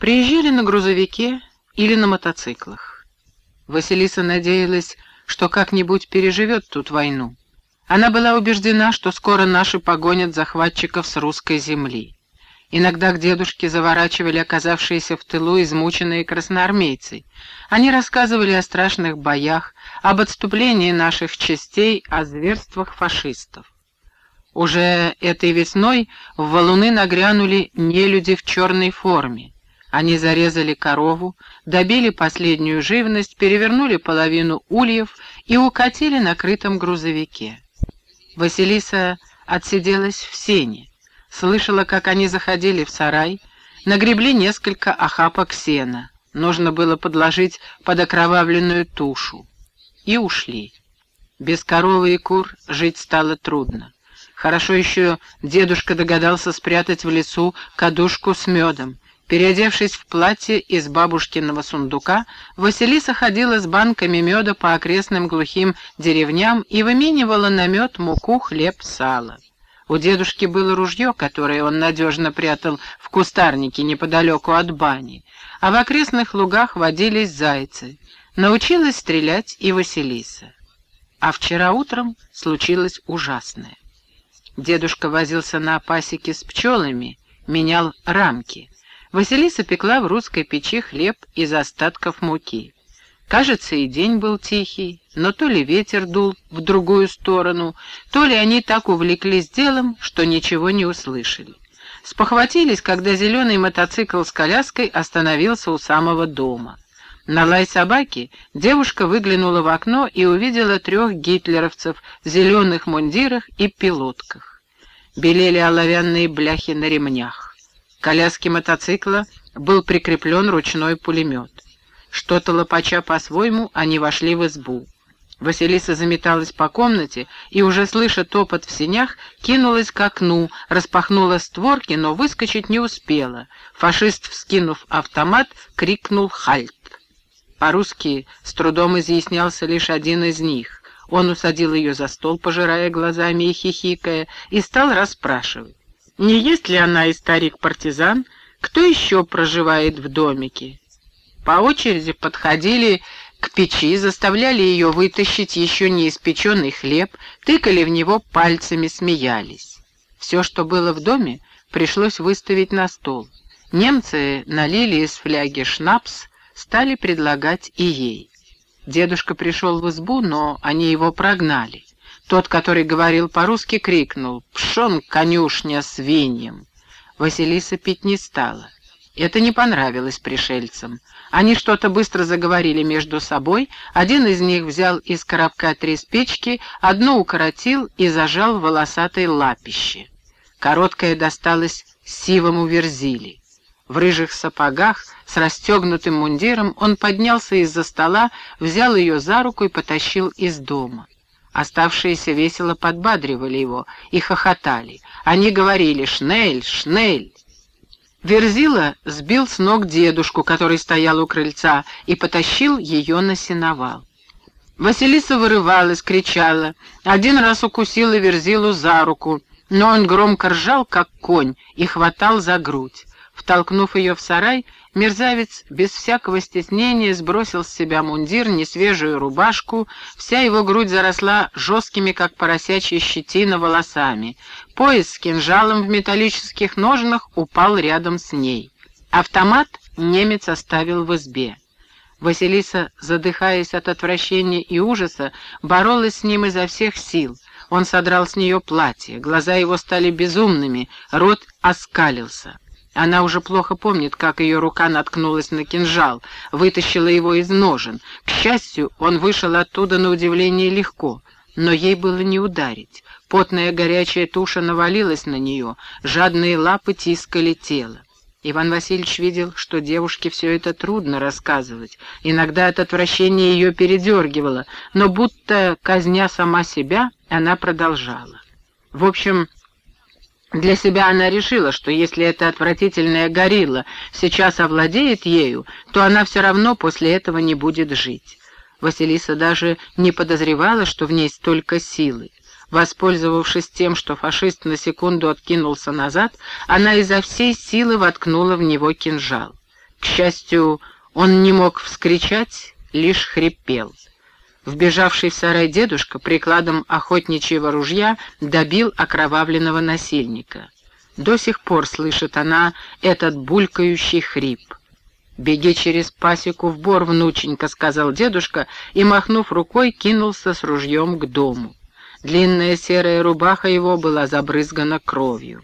Приезжали на грузовике или на мотоциклах. Василиса надеялась, что как-нибудь переживет тут войну. Она была убеждена, что скоро наши погонят захватчиков с русской земли. Иногда к дедушке заворачивали оказавшиеся в тылу измученные красноармейцы. Они рассказывали о страшных боях, об отступлении наших частей, о зверствах фашистов. Уже этой весной в валуны нагрянули нелюди в черной форме. Они зарезали корову, добили последнюю живность, перевернули половину ульев и укатили на крытом грузовике. Василиса отсиделась в сене слышала, как они заходили в сарай, нагребли несколько охапок сена. Нужно было подложить под окровавленную тушу. И ушли. Без коровы и кур жить стало трудно. Хорошо еще дедушка догадался спрятать в лесу кадушку с медом. Переодевшись в платье из бабушкиного сундука, Василиса ходила с банками меда по окрестным глухим деревням и выменивала на мед муку, хлеб, сало. У дедушки было ружье, которое он надежно прятал в кустарнике неподалеку от бани, а в окрестных лугах водились зайцы. Научилась стрелять и Василиса. А вчера утром случилось ужасное. Дедушка возился на пасеке с пчелами, менял рамки. Василиса пекла в русской печи хлеб из остатков муки. Кажется, и день был тихий, но то ли ветер дул в другую сторону, то ли они так увлеклись делом, что ничего не услышали. Спохватились, когда зеленый мотоцикл с коляской остановился у самого дома. На лай собаки девушка выглянула в окно и увидела трех гитлеровцев в зеленых мундирах и пилотках. Белели оловянные бляхи на ремнях. К коляске мотоцикла был прикреплен ручной пулемет. Что-то лопача по-своему, они вошли в избу. Василиса заметалась по комнате и, уже слыша топот в сенях, кинулась к окну, распахнула створки, но выскочить не успела. Фашист, вскинув автомат, крикнул «Хальт!». По-русски с трудом изъяснялся лишь один из них. Он усадил ее за стол, пожирая глазами и хихикая, и стал расспрашивать. Не есть ли она и старик-партизан? Кто еще проживает в домике? По очереди подходили к печи, заставляли ее вытащить еще не испеченный хлеб, тыкали в него пальцами, смеялись. Все, что было в доме, пришлось выставить на стол. Немцы налили из фляги шнапс, стали предлагать и ей. Дедушка пришел в избу, но они его прогнали. Тот, который говорил по-русски, крикнул «Пшон, конюшня, свиньям!». Василиса пить не стала. Это не понравилось пришельцам. Они что-то быстро заговорили между собой, один из них взял из коробка три спички, одну укоротил и зажал в волосатой лапище. Короткое досталось сивому верзили. В рыжих сапогах с расстегнутым мундиром он поднялся из-за стола, взял ее за руку и потащил из дома. Оставшиеся весело подбадривали его и хохотали. Они говорили «Шнель! Шнель!» Верзила сбил с ног дедушку, который стоял у крыльца, и потащил ее на сеновал. Василиса вырывалась, кричала. Один раз укусила Верзилу за руку, но он громко ржал, как конь, и хватал за грудь. Втолкнув ее в сарай, мерзавец без всякого стеснения сбросил с себя мундир, несвежую рубашку, вся его грудь заросла жесткими, как поросячья щетина, волосами. Пояс с кинжалом в металлических ножнах упал рядом с ней. Автомат немец оставил в избе. Василиса, задыхаясь от отвращения и ужаса, боролась с ним изо всех сил. Он содрал с нее платье, глаза его стали безумными, рот оскалился. Она уже плохо помнит, как ее рука наткнулась на кинжал, вытащила его из ножен. К счастью, он вышел оттуда на удивление легко, но ей было не ударить. Потная горячая туша навалилась на нее, жадные лапы тискали тело. Иван Васильевич видел, что девушке все это трудно рассказывать. Иногда от отвращения ее передергивало, но будто казня сама себя, она продолжала. В общем, для себя она решила, что если эта отвратительная горилла сейчас овладеет ею, то она все равно после этого не будет жить. Василиса даже не подозревала, что в ней столько силы. Воспользовавшись тем, что фашист на секунду откинулся назад, она изо всей силы воткнула в него кинжал. К счастью, он не мог вскричать, лишь хрипел. Вбежавший в сарай дедушка прикладом охотничьего ружья добил окровавленного насильника. До сих пор слышит она этот булькающий хрип. «Беги через пасеку в бор, внученька», — сказал дедушка, и, махнув рукой, кинулся с ружьем к дому. Длинная серая рубаха его была забрызгана кровью.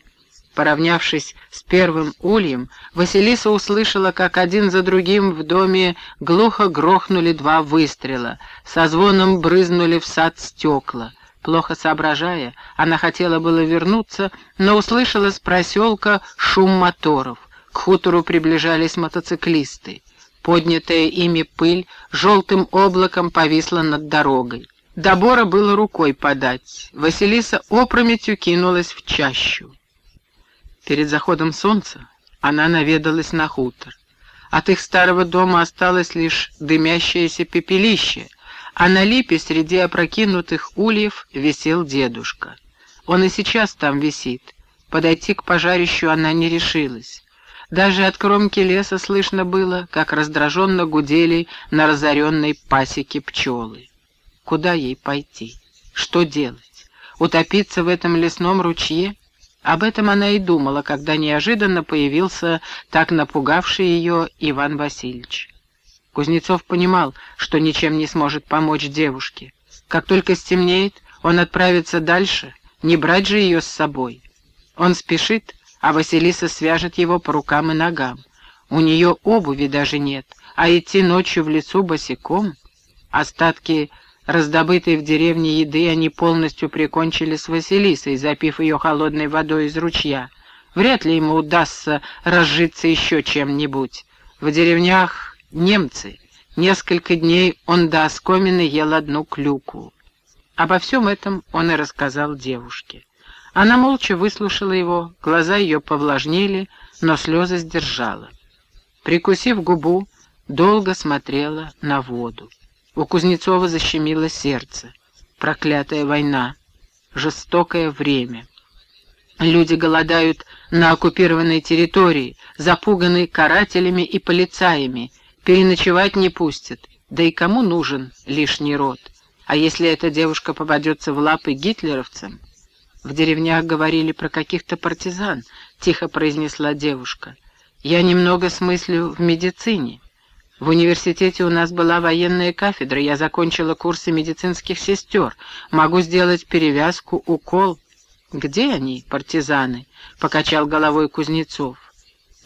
Поравнявшись с первым ульем, Василиса услышала, как один за другим в доме глухо грохнули два выстрела, со звоном брызнули в сад стекла. Плохо соображая, она хотела было вернуться, но услышала с проселка шум моторов. К хутору приближались мотоциклисты. Поднятая ими пыль желтым облаком повисла над дорогой. До бора было рукой подать. Василиса опрометью кинулась в чащу. Перед заходом солнца она наведалась на хутор. От их старого дома осталось лишь дымящееся пепелище, а на липе среди опрокинутых ульев висел дедушка. Он и сейчас там висит. Подойти к пожарищу она не решилась. Даже от кромки леса слышно было, как раздраженно гудели на разоренной пасеке пчелы. Куда ей пойти? Что делать? Утопиться в этом лесном ручье? Об этом она и думала, когда неожиданно появился так напугавший ее Иван Васильевич. Кузнецов понимал, что ничем не сможет помочь девушке. Как только стемнеет, он отправится дальше, не брать же ее с собой. Он спешит, а Василиса свяжет его по рукам и ногам. У нее обуви даже нет, а идти ночью в лесу босиком... Остатки Раздобытой в деревне еды они полностью прикончили с Василисой, запив ее холодной водой из ручья. Вряд ли ему удастся разжиться еще чем-нибудь. В деревнях немцы. Несколько дней он до оскомины ел одну клюку. Обо всем этом он и рассказал девушке. Она молча выслушала его, глаза ее повлажнели, но слезы сдержала. Прикусив губу, долго смотрела на воду. У Кузнецова защемило сердце. Проклятая война. Жестокое время. Люди голодают на оккупированной территории, запуганы карателями и полицаями, переночевать не пустят. Да и кому нужен лишний род? А если эта девушка попадется в лапы гитлеровцам? В деревнях говорили про каких-то партизан, тихо произнесла девушка. Я немного смыслю в медицине. В университете у нас была военная кафедра, я закончила курсы медицинских сестер. Могу сделать перевязку, укол. Где они, партизаны? Покачал головой Кузнецов.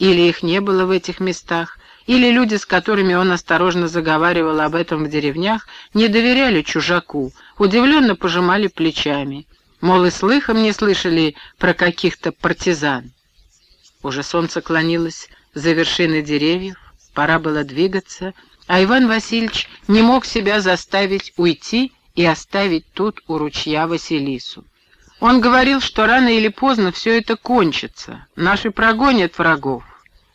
Или их не было в этих местах, или люди, с которыми он осторожно заговаривал об этом в деревнях, не доверяли чужаку, удивленно пожимали плечами. Мол, и слыхом не слышали про каких-то партизан. Уже солнце клонилось за вершины деревьев, Пора было двигаться, а Иван Васильевич не мог себя заставить уйти и оставить тут у ручья Василису. Он говорил, что рано или поздно все это кончится, наши прогонят врагов.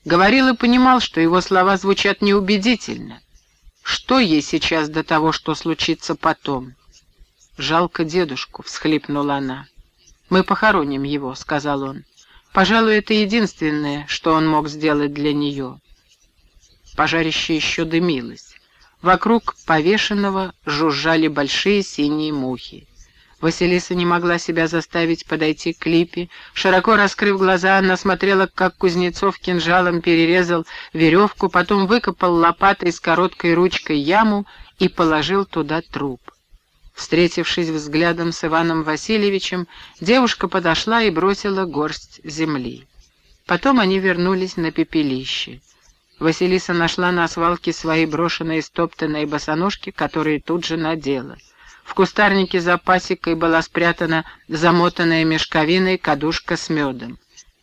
Говорил и понимал, что его слова звучат неубедительно. Что ей сейчас до того, что случится потом? «Жалко дедушку», — всхлипнула она. «Мы похороним его», — сказал он. «Пожалуй, это единственное, что он мог сделать для нее». Пожарище еще дымилось. Вокруг повешенного жужжали большие синие мухи. Василиса не могла себя заставить подойти к Липе. Широко раскрыв глаза, она смотрела, как Кузнецов кинжалом перерезал веревку, потом выкопал лопатой с короткой ручкой яму и положил туда труп. Встретившись взглядом с Иваном Васильевичем, девушка подошла и бросила горсть земли. Потом они вернулись на пепелище. Василиса нашла на свалке свои брошенные стоптанные босоножки, которые тут же надела. В кустарнике за пасекой была спрятана замотанная мешковиной кадушка с медом.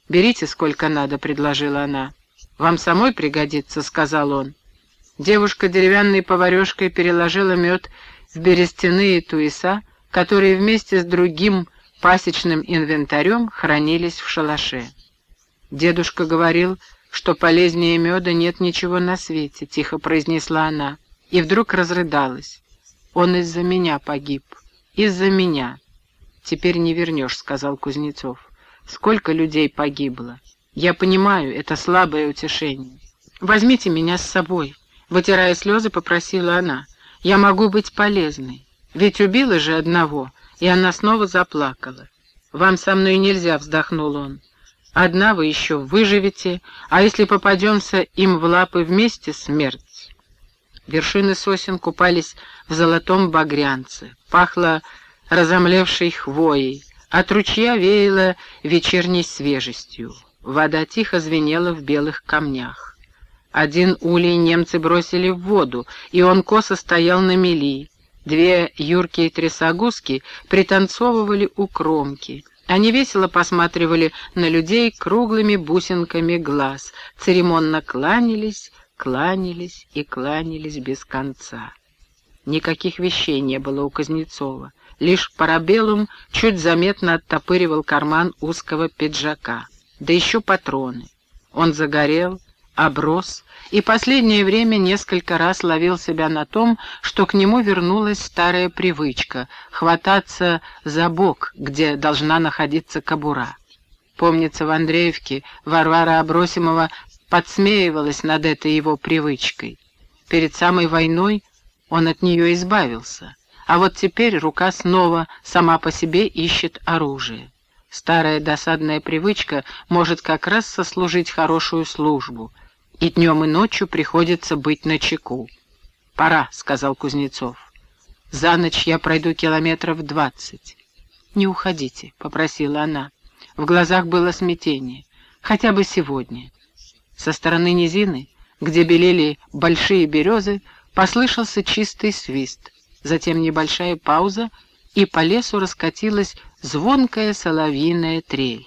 «Берите сколько надо», — предложила она. «Вам самой пригодится», — сказал он. Девушка деревянной поварешкой переложила мед в берестяные туеса, которые вместе с другим пасечным инвентарем хранились в шалаше. Дедушка говорил, что полезнее меда нет ничего на свете», — тихо произнесла она, и вдруг разрыдалась. «Он из-за меня погиб. Из-за меня». «Теперь не вернешь», — сказал Кузнецов. «Сколько людей погибло? Я понимаю, это слабое утешение. Возьмите меня с собой», — вытирая слезы, попросила она. «Я могу быть полезной. Ведь убила же одного». И она снова заплакала. «Вам со мной нельзя», — вздохнул он. «Одна вы еще выживете, а если попадемся им в лапы вместе, смерть». Вершины сосен купались в золотом багрянце. Пахло разомлевшей хвоей. От ручья веяло вечерней свежестью. Вода тихо звенела в белых камнях. Один улей немцы бросили в воду, и он косо стоял на мели. Две юркие трясогузки пританцовывали у кромки. Они весело посматривали на людей круглыми бусинками глаз, церемонно кланялись, кланялись и кланялись без конца. Никаких вещей не было у Кузнецова. Лишь парабеллум чуть заметно оттопыривал карман узкого пиджака. Да еще патроны. Он загорел, оброс, и последнее время несколько раз ловил себя на том, что к нему вернулась старая привычка — хвататься за бок, где должна находиться кобура. Помнится, в Андреевке Варвара Абросимова подсмеивалась над этой его привычкой. Перед самой войной он от нее избавился, а вот теперь рука снова сама по себе ищет оружие. Старая досадная привычка может как раз сослужить хорошую службу — и днем и ночью приходится быть на чеку. «Пора», — сказал Кузнецов. «За ночь я пройду километров двадцать». «Не уходите», — попросила она. В глазах было смятение. «Хотя бы сегодня». Со стороны низины, где белели большие березы, послышался чистый свист. Затем небольшая пауза, и по лесу раскатилась звонкая соловьиная трель.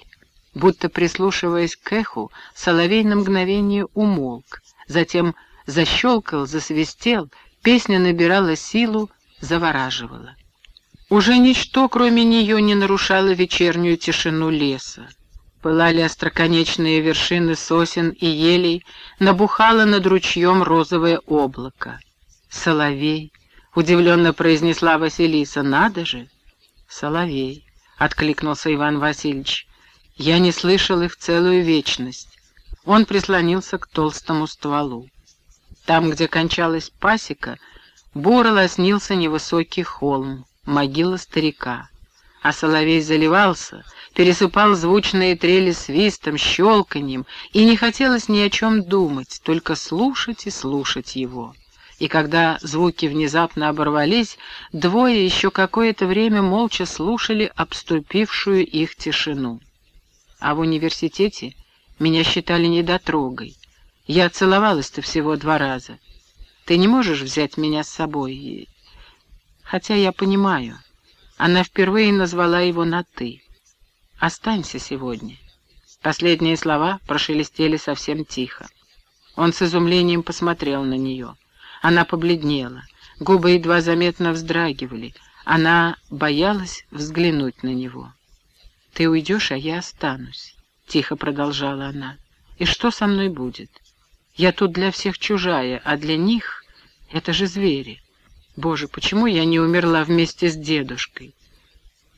Будто прислушиваясь к эху, соловей на мгновение умолк, затем защелкал, засвистел, песня набирала силу, завораживала. Уже ничто, кроме нее, не нарушало вечернюю тишину леса. Пылали остроконечные вершины сосен и елей, набухало над ручьем розовое облако. «Соловей!» — удивленно произнесла Василиса. «Надо же!» «Соловей!» — откликнулся Иван Васильевич. Я не слышал их целую вечность. Он прислонился к толстому стволу. Там, где кончалась пасека, буро лоснился невысокий холм, могила старика. А соловей заливался, пересыпал звучные трели свистом, щелканьем, и не хотелось ни о чем думать, только слушать и слушать его. И когда звуки внезапно оборвались, двое еще какое-то время молча слушали обступившую их тишину. А в университете меня считали недотрогой. Я целовалась-то всего два раза. Ты не можешь взять меня с собой? Хотя я понимаю. Она впервые назвала его на «ты». «Останься сегодня». Последние слова прошелестели совсем тихо. Он с изумлением посмотрел на нее. Она побледнела, губы едва заметно вздрагивали. Она боялась взглянуть на него. «Ты уйдешь, а я останусь», — тихо продолжала она. «И что со мной будет? Я тут для всех чужая, а для них — это же звери. Боже, почему я не умерла вместе с дедушкой?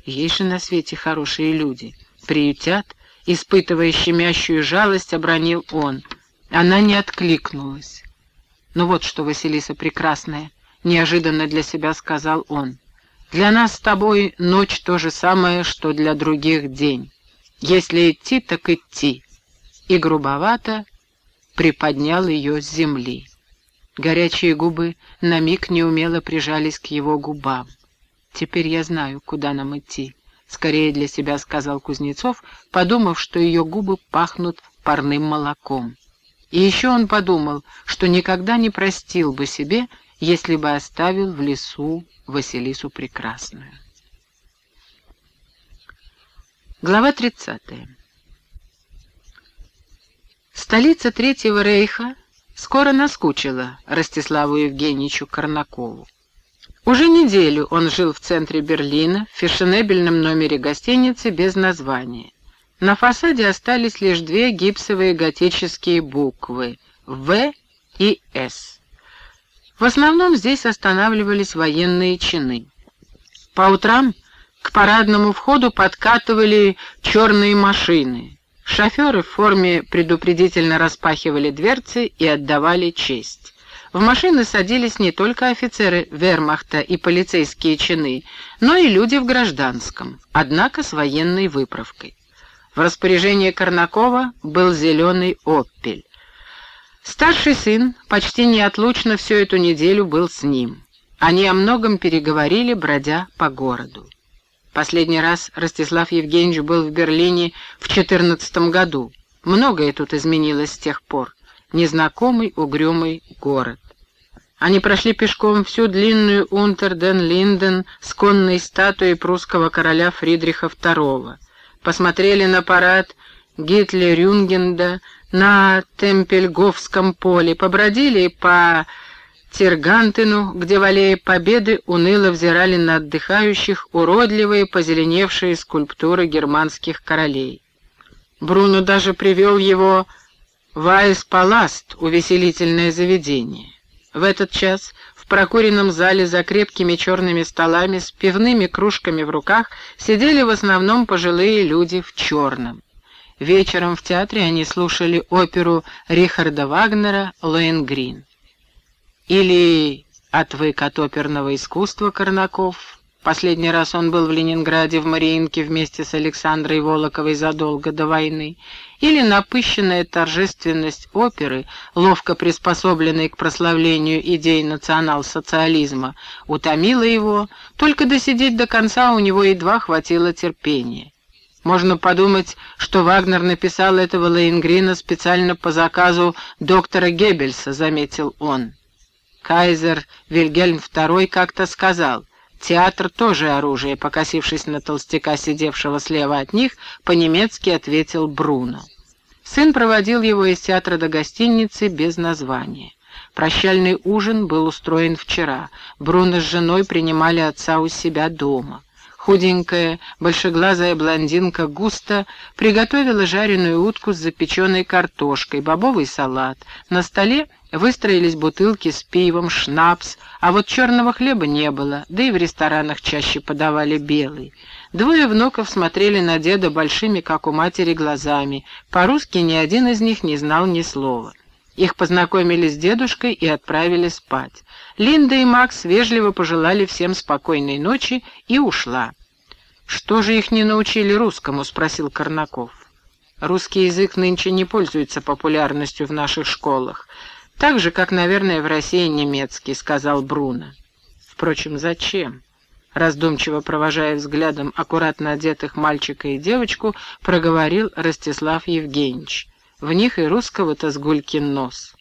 Есть же на свете хорошие люди. Приютят, испытывая щемящую жалость, обронил он. Она не откликнулась. «Ну вот что, Василиса Прекрасная», — неожиданно для себя сказал он. Для нас с тобой ночь то же самое, что для других день. Если идти, так идти. И грубовато приподнял ее с земли. Горячие губы на миг неумело прижались к его губам. «Теперь я знаю, куда нам идти», — скорее для себя сказал Кузнецов, подумав, что ее губы пахнут парным молоком. И еще он подумал, что никогда не простил бы себе, если бы оставил в лесу Василису Прекрасную. Глава 30. Столица Третьего Рейха скоро наскучила Ростиславу Евгеньевичу Корнакову. Уже неделю он жил в центре Берлина, в фешенебельном номере гостиницы без названия. На фасаде остались лишь две гипсовые готические буквы «В» и «С». В основном здесь останавливались военные чины. По утрам к парадному входу подкатывали черные машины. Шоферы в форме предупредительно распахивали дверцы и отдавали честь. В машины садились не только офицеры вермахта и полицейские чины, но и люди в гражданском, однако с военной выправкой. В распоряжении Корнакова был зеленый «Оппель». Старший сын почти неотлучно всю эту неделю был с ним. Они о многом переговорили, бродя по городу. Последний раз Ростислав Евгеньевич был в Берлине в четырнадцатом году. Многое тут изменилось с тех пор. Незнакомый угрюмый город. Они прошли пешком всю длинную Унтерден-Линден с конной статуей прусского короля Фридриха II. Посмотрели на парад Гитлерюгенда на Темпельгофском поле, побродили по Тиргартену, где в аллее Победы уныло взирали на отдыхающих уродливые позеленевшие скульптуры германских королей. Бруно даже привел его в Айс-Паласт, увеселительное заведение. В этот час в прокуренном зале за крепкими черными столами с пивными кружками в руках сидели в основном пожилые люди в черном. Вечером в театре они слушали оперу Рихарда Вагнера «Лоенгрин». Или отвык от оперного искусства Корнаков. Последний раз он был в Ленинграде в Мариинке вместе с Александрой Волоковой задолго до войны. Или напыщенная торжественность оперы, ловко приспособленной к прославлению идей национал-социализма, утомила его, только досидеть до конца у него едва хватило терпения. Можно подумать, что Вагнер написал этого Лейнгрина специально по заказу доктора Геббельса, заметил он. Кайзер Вильгельм II как-то сказал, «Театр тоже оружие», покосившись на толстяка, сидевшего слева от них, по-немецки ответил Бруно. Сын проводил его из театра до гостиницы без названия. Прощальный ужин был устроен вчера. Бруно с женой принимали отца у себя дома. Худенькая, большеглазая блондинка густо приготовила жареную утку с запеченной картошкой, бобовый салат. На столе выстроились бутылки с пивом, шнапс, а вот черного хлеба не было, да и в ресторанах чаще подавали белый. Двое внуков смотрели на деда большими, как у матери, глазами. По-русски ни один из них не знал ни слова. Их познакомили с дедушкой и отправили спать. Линда и Макс вежливо пожелали всем спокойной ночи и ушла. «Что же их не научили русскому?» — спросил Корнаков. «Русский язык нынче не пользуется популярностью в наших школах, так же, как, наверное, в России немецкий», — сказал Бруно. «Впрочем, зачем?» Раздумчиво провожая взглядом аккуратно одетых мальчика и девочку, проговорил Ростислав Евгеньевич. В них и русского-то сгулькин нос.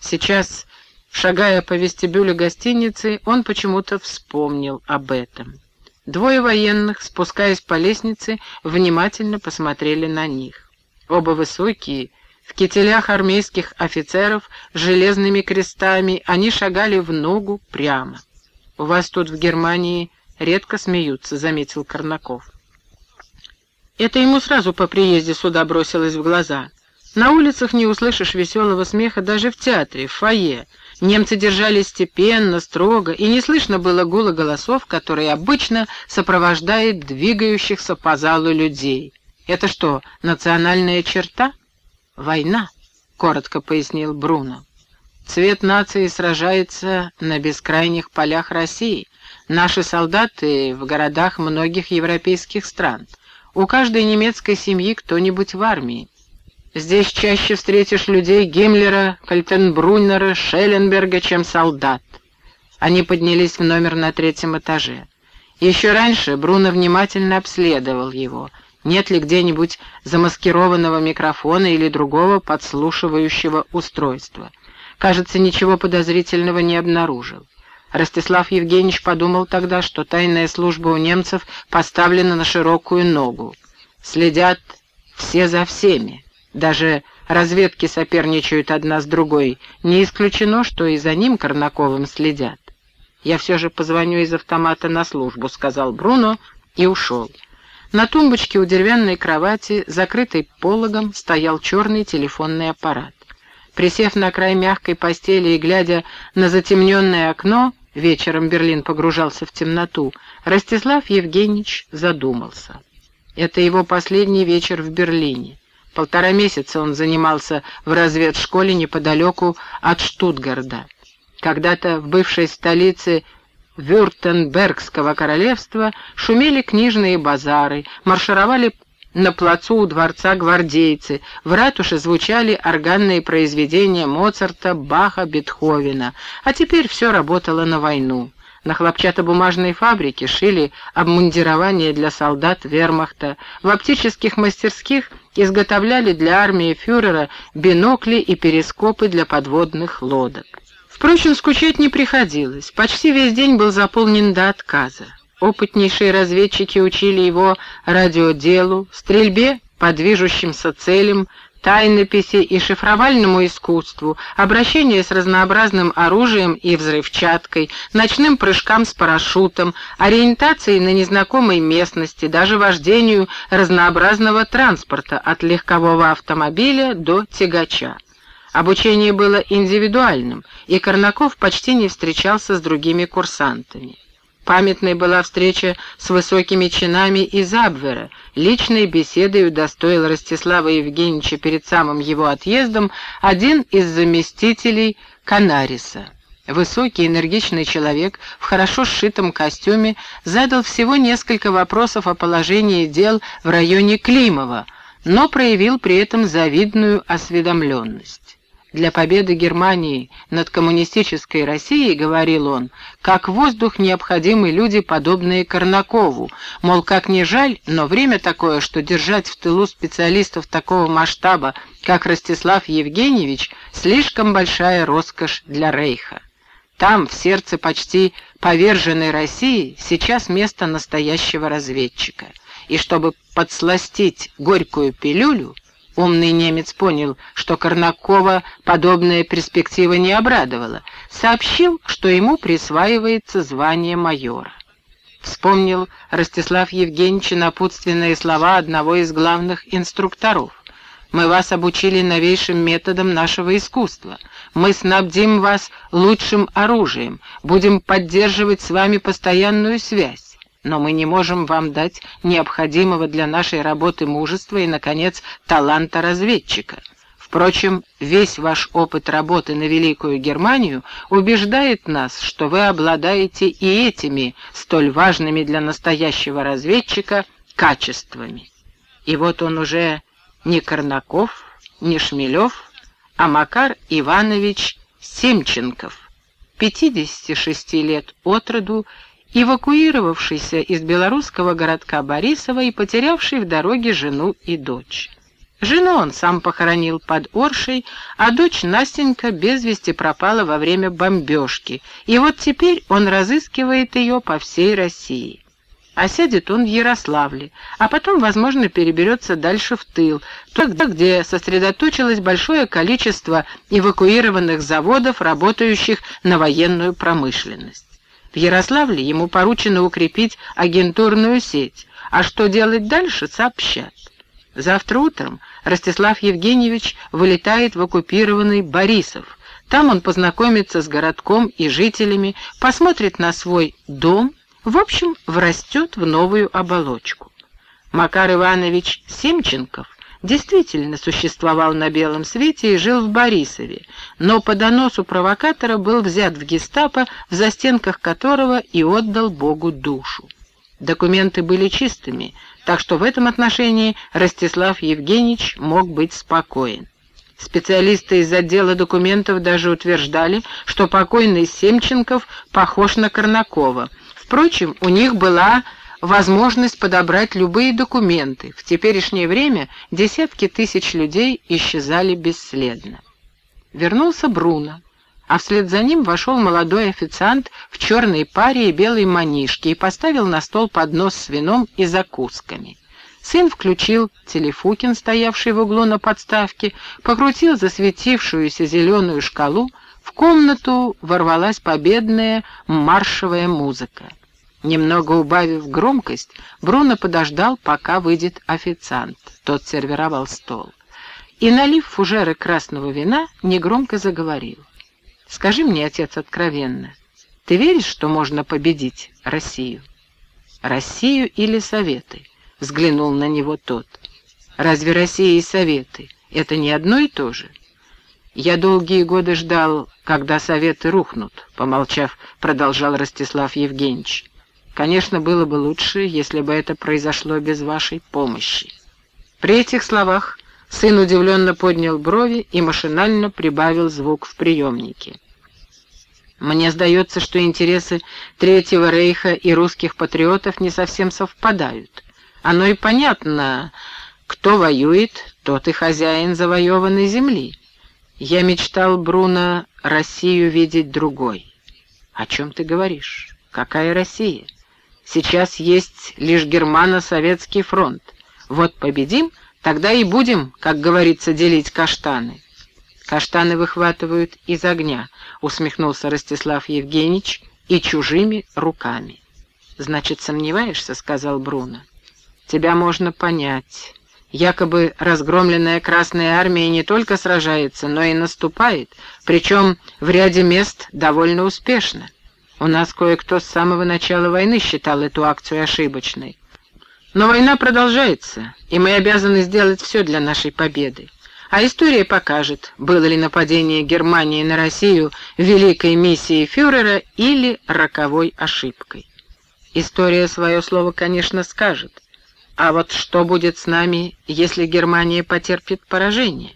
Сейчас, шагая по вестибюлю гостиницы, он почему-то вспомнил об этом. Двое военных, спускаясь по лестнице, внимательно посмотрели на них. Оба высокие, в кителях армейских офицеров с железными крестами, они шагали в ногу прямо. «У вас тут в Германии редко смеются», — заметил Корнаков. Это ему сразу по приезде сюда бросилось в глаза. На улицах не услышишь веселого смеха даже в театре, в фойе. Немцы держались степенно, строго, и не слышно было гула голосов, которые обычно сопровождает двигающихся по залу людей. «Это что, национальная черта?» «Война», — коротко пояснил Бруно. «Цвет нации сражается на бескрайних полях России. Наши солдаты в городах многих европейских стран. У каждой немецкой семьи кто-нибудь в армии. Здесь чаще встретишь людей Гиммлера, Кальтенбруннера, Шелленберга, чем солдат. Они поднялись в номер на третьем этаже. Еще раньше Бруно внимательно обследовал его. Нет ли где-нибудь замаскированного микрофона или другого подслушивающего устройства. Кажется, ничего подозрительного не обнаружил. Ростислав Евгеньевич подумал тогда, что тайная служба у немцев поставлена на широкую ногу. Следят все за всеми. Даже разведки соперничают одна с другой. Не исключено, что и за ним Корнаковым следят. «Я все же позвоню из автомата на службу», — сказал Бруно и ушел. На тумбочке у деревянной кровати, закрытой пологом, стоял черный телефонный аппарат. Присев на край мягкой постели и глядя на затемненное окно, вечером Берлин погружался в темноту, Ростислав Евгеньевич задумался. Это его последний вечер в Берлине. Полтора месяца он занимался в разведшколе неподалеку от Штутгарда. Когда-то в бывшей столице Вюртембергского королевства шумели книжные базары, маршировали на плацу у дворца гвардейцы, в ратуше звучали органные произведения Моцарта, Баха, Бетховена, а теперь все работало на войну. На хлопчатобумажной фабрике шили обмундирование для солдат вермахта, в оптических мастерских изготовляли для армии фюрера бинокли и перископы для подводных лодок. Впрочем, скучать не приходилось, почти весь день был заполнен до отказа. Опытнейшие разведчики учили его радиоделу, стрельбе по движущимся целям, тайнописи и шифровальному искусству, обращению с разнообразным оружием и взрывчаткой, ночным прыжкам с парашютом, ориентации на незнакомой местности, даже вождению разнообразного транспорта от легкового автомобиля до тягача. Обучение было индивидуальным, и Корнаков почти не встречался с другими курсантами. Памятной была встреча с высокими чинами из Абвера. Личной беседой удостоил Ростислава Евгеньевича перед самым его отъездом один из заместителей Канариса. Высокий, энергичный человек в хорошо сшитом костюме задал всего несколько вопросов о положении дел в районе Климова, но проявил при этом завидную осведомленность. Для победы Германии над коммунистической Россией, говорил он, как воздух необходимы люди, подобные Корнакову. Мол, как не жаль, но время такое, что держать в тылу специалистов такого масштаба, как Ростислав Евгеньевич, слишком большая роскошь для Рейха. Там, в сердце почти поверженной России, сейчас место настоящего разведчика. И чтобы подсластить горькую пилюлю, Умный немец понял, что Корнакова подобная перспектива не обрадовала. Сообщил, что ему присваивается звание майора. Вспомнил Ростислав Евгеньевич напутственные слова одного из главных инструкторов. «Мы вас обучили новейшим методам нашего искусства. Мы снабдим вас лучшим оружием, будем поддерживать с вами постоянную связь но мы не можем вам дать необходимого для нашей работы мужества и, наконец, таланта разведчика. Впрочем, весь ваш опыт работы на Великую Германию убеждает нас, что вы обладаете и этими, столь важными для настоящего разведчика, качествами. И вот он уже не Корнаков, не Шмелев, а Макар Иванович Семченков, 56 лет от роду эвакуировавшийся из белорусского городка Борисова и потерявший в дороге жену и дочь. Жену он сам похоронил под Оршей, а дочь Настенька без вести пропала во время бомбежки, и вот теперь он разыскивает ее по всей России. А сядет он в Ярославле, а потом, возможно, переберется дальше в тыл, туда, где сосредоточилось большое количество эвакуированных заводов, работающих на военную промышленность. В Ярославле ему поручено укрепить агентурную сеть, а что делать дальше, сообщат. Завтра утром Ростислав Евгеньевич вылетает в оккупированный Борисов. Там он познакомится с городком и жителями, посмотрит на свой дом, в общем, врастет в новую оболочку. Макар Иванович Семченков действительно существовал на белом свете и жил в Борисове, но по доносу провокатора был взят в гестапо, в застенках которого и отдал Богу душу. Документы были чистыми, так что в этом отношении Ростислав Евгеньевич мог быть спокоен. Специалисты из отдела документов даже утверждали, что покойный Семченков похож на Корнакова. Впрочем, у них была возможность подобрать любые документы. В теперешнее время десятки тысяч людей исчезали бесследно. Вернулся Бруно, а вслед за ним вошел молодой официант в черной паре и белой манишке и поставил на стол поднос с вином и закусками. Сын включил телефукин, стоявший в углу на подставке, покрутил засветившуюся зеленую шкалу, в комнату ворвалась победная маршевая музыка. Немного убавив громкость, Бруно подождал, пока выйдет официант. Тот сервировал стол. И, налив фужеры красного вина, негромко заговорил. «Скажи мне, отец, откровенно, ты веришь, что можно победить Россию?» «Россию или Советы?» — взглянул на него тот. Разве Россия и Советы — это не одно и то же? Я долгие годы ждал, когда Советы рухнут, помолчав, продолжал Ростислав Евгеньевич. Конечно, было бы лучше, если бы это произошло без вашей помощи. При этих словах сын удивленно поднял брови и машинально прибавил звук в приемнике. Мне сдается, что интересы Третьего Рейха и русских патриотов не совсем совпадают. Оно и понятно, кто воюет, тот и хозяин завоеванной земли. Я мечтал, Бруно, Россию видеть другой. О чем ты говоришь? Какая Россия? Сейчас есть лишь германо-советский фронт. Вот победим, тогда и будем, как говорится, делить каштаны. Каштаны выхватывают из огня, усмехнулся Ростислав Евгеньевич, и чужими руками. Значит, сомневаешься, сказал Бруно. Тебя можно понять. Якобы разгромленная Красная Армия не только сражается, но и наступает, причем в ряде мест довольно успешно. У нас кое-кто с самого начала войны считал эту акцию ошибочной. Но война продолжается, и мы обязаны сделать все для нашей победы. А история покажет, было ли нападение Германии на Россию великой миссией фюрера или роковой ошибкой. История свое слово, конечно, скажет. А вот что будет с нами, если Германия потерпит поражение?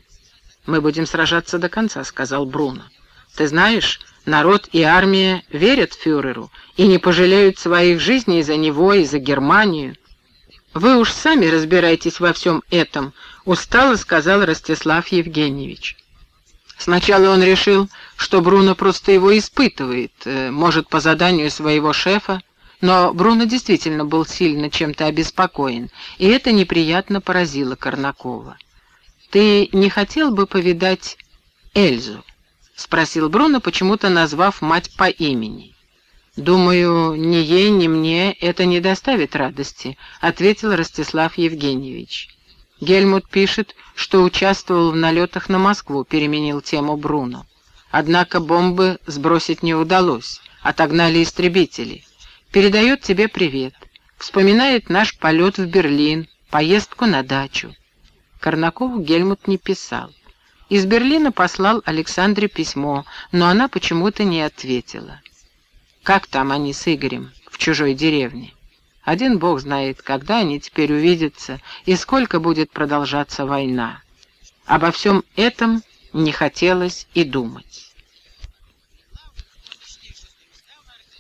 Мы будем сражаться до конца, сказал Бруно. Ты знаешь, народ и армия верят фюреру и не пожалеют своих жизней за него и за Германию. Вы уж сами разбирайтесь во всем этом, устало сказал Ростислав Евгеньевич. Сначала он решил, что Бруно просто его испытывает, э, может, по заданию своего шефа, но Бруно действительно был сильно чем-то обеспокоен, и это неприятно поразило Корнакова. «Ты не хотел бы повидать Эльзу?» — спросил Бруно, почему-то назвав мать по имени. «Думаю, ни ей, ни мне это не доставит радости», — ответил Ростислав Евгеньевич. Гельмут пишет, что участвовал в налетах на Москву, переменил тему Бруно. Однако бомбы сбросить не удалось, отогнали истребители. Передает тебе привет. Вспоминает наш полет в Берлин, поездку на дачу. Корнакову Гельмут не писал. Из Берлина послал Александре письмо, но она почему-то не ответила. Как там они с Игорем в чужой деревне? Один бог знает, когда они теперь увидятся и сколько будет продолжаться война. Обо всем этом не хотелось и думать.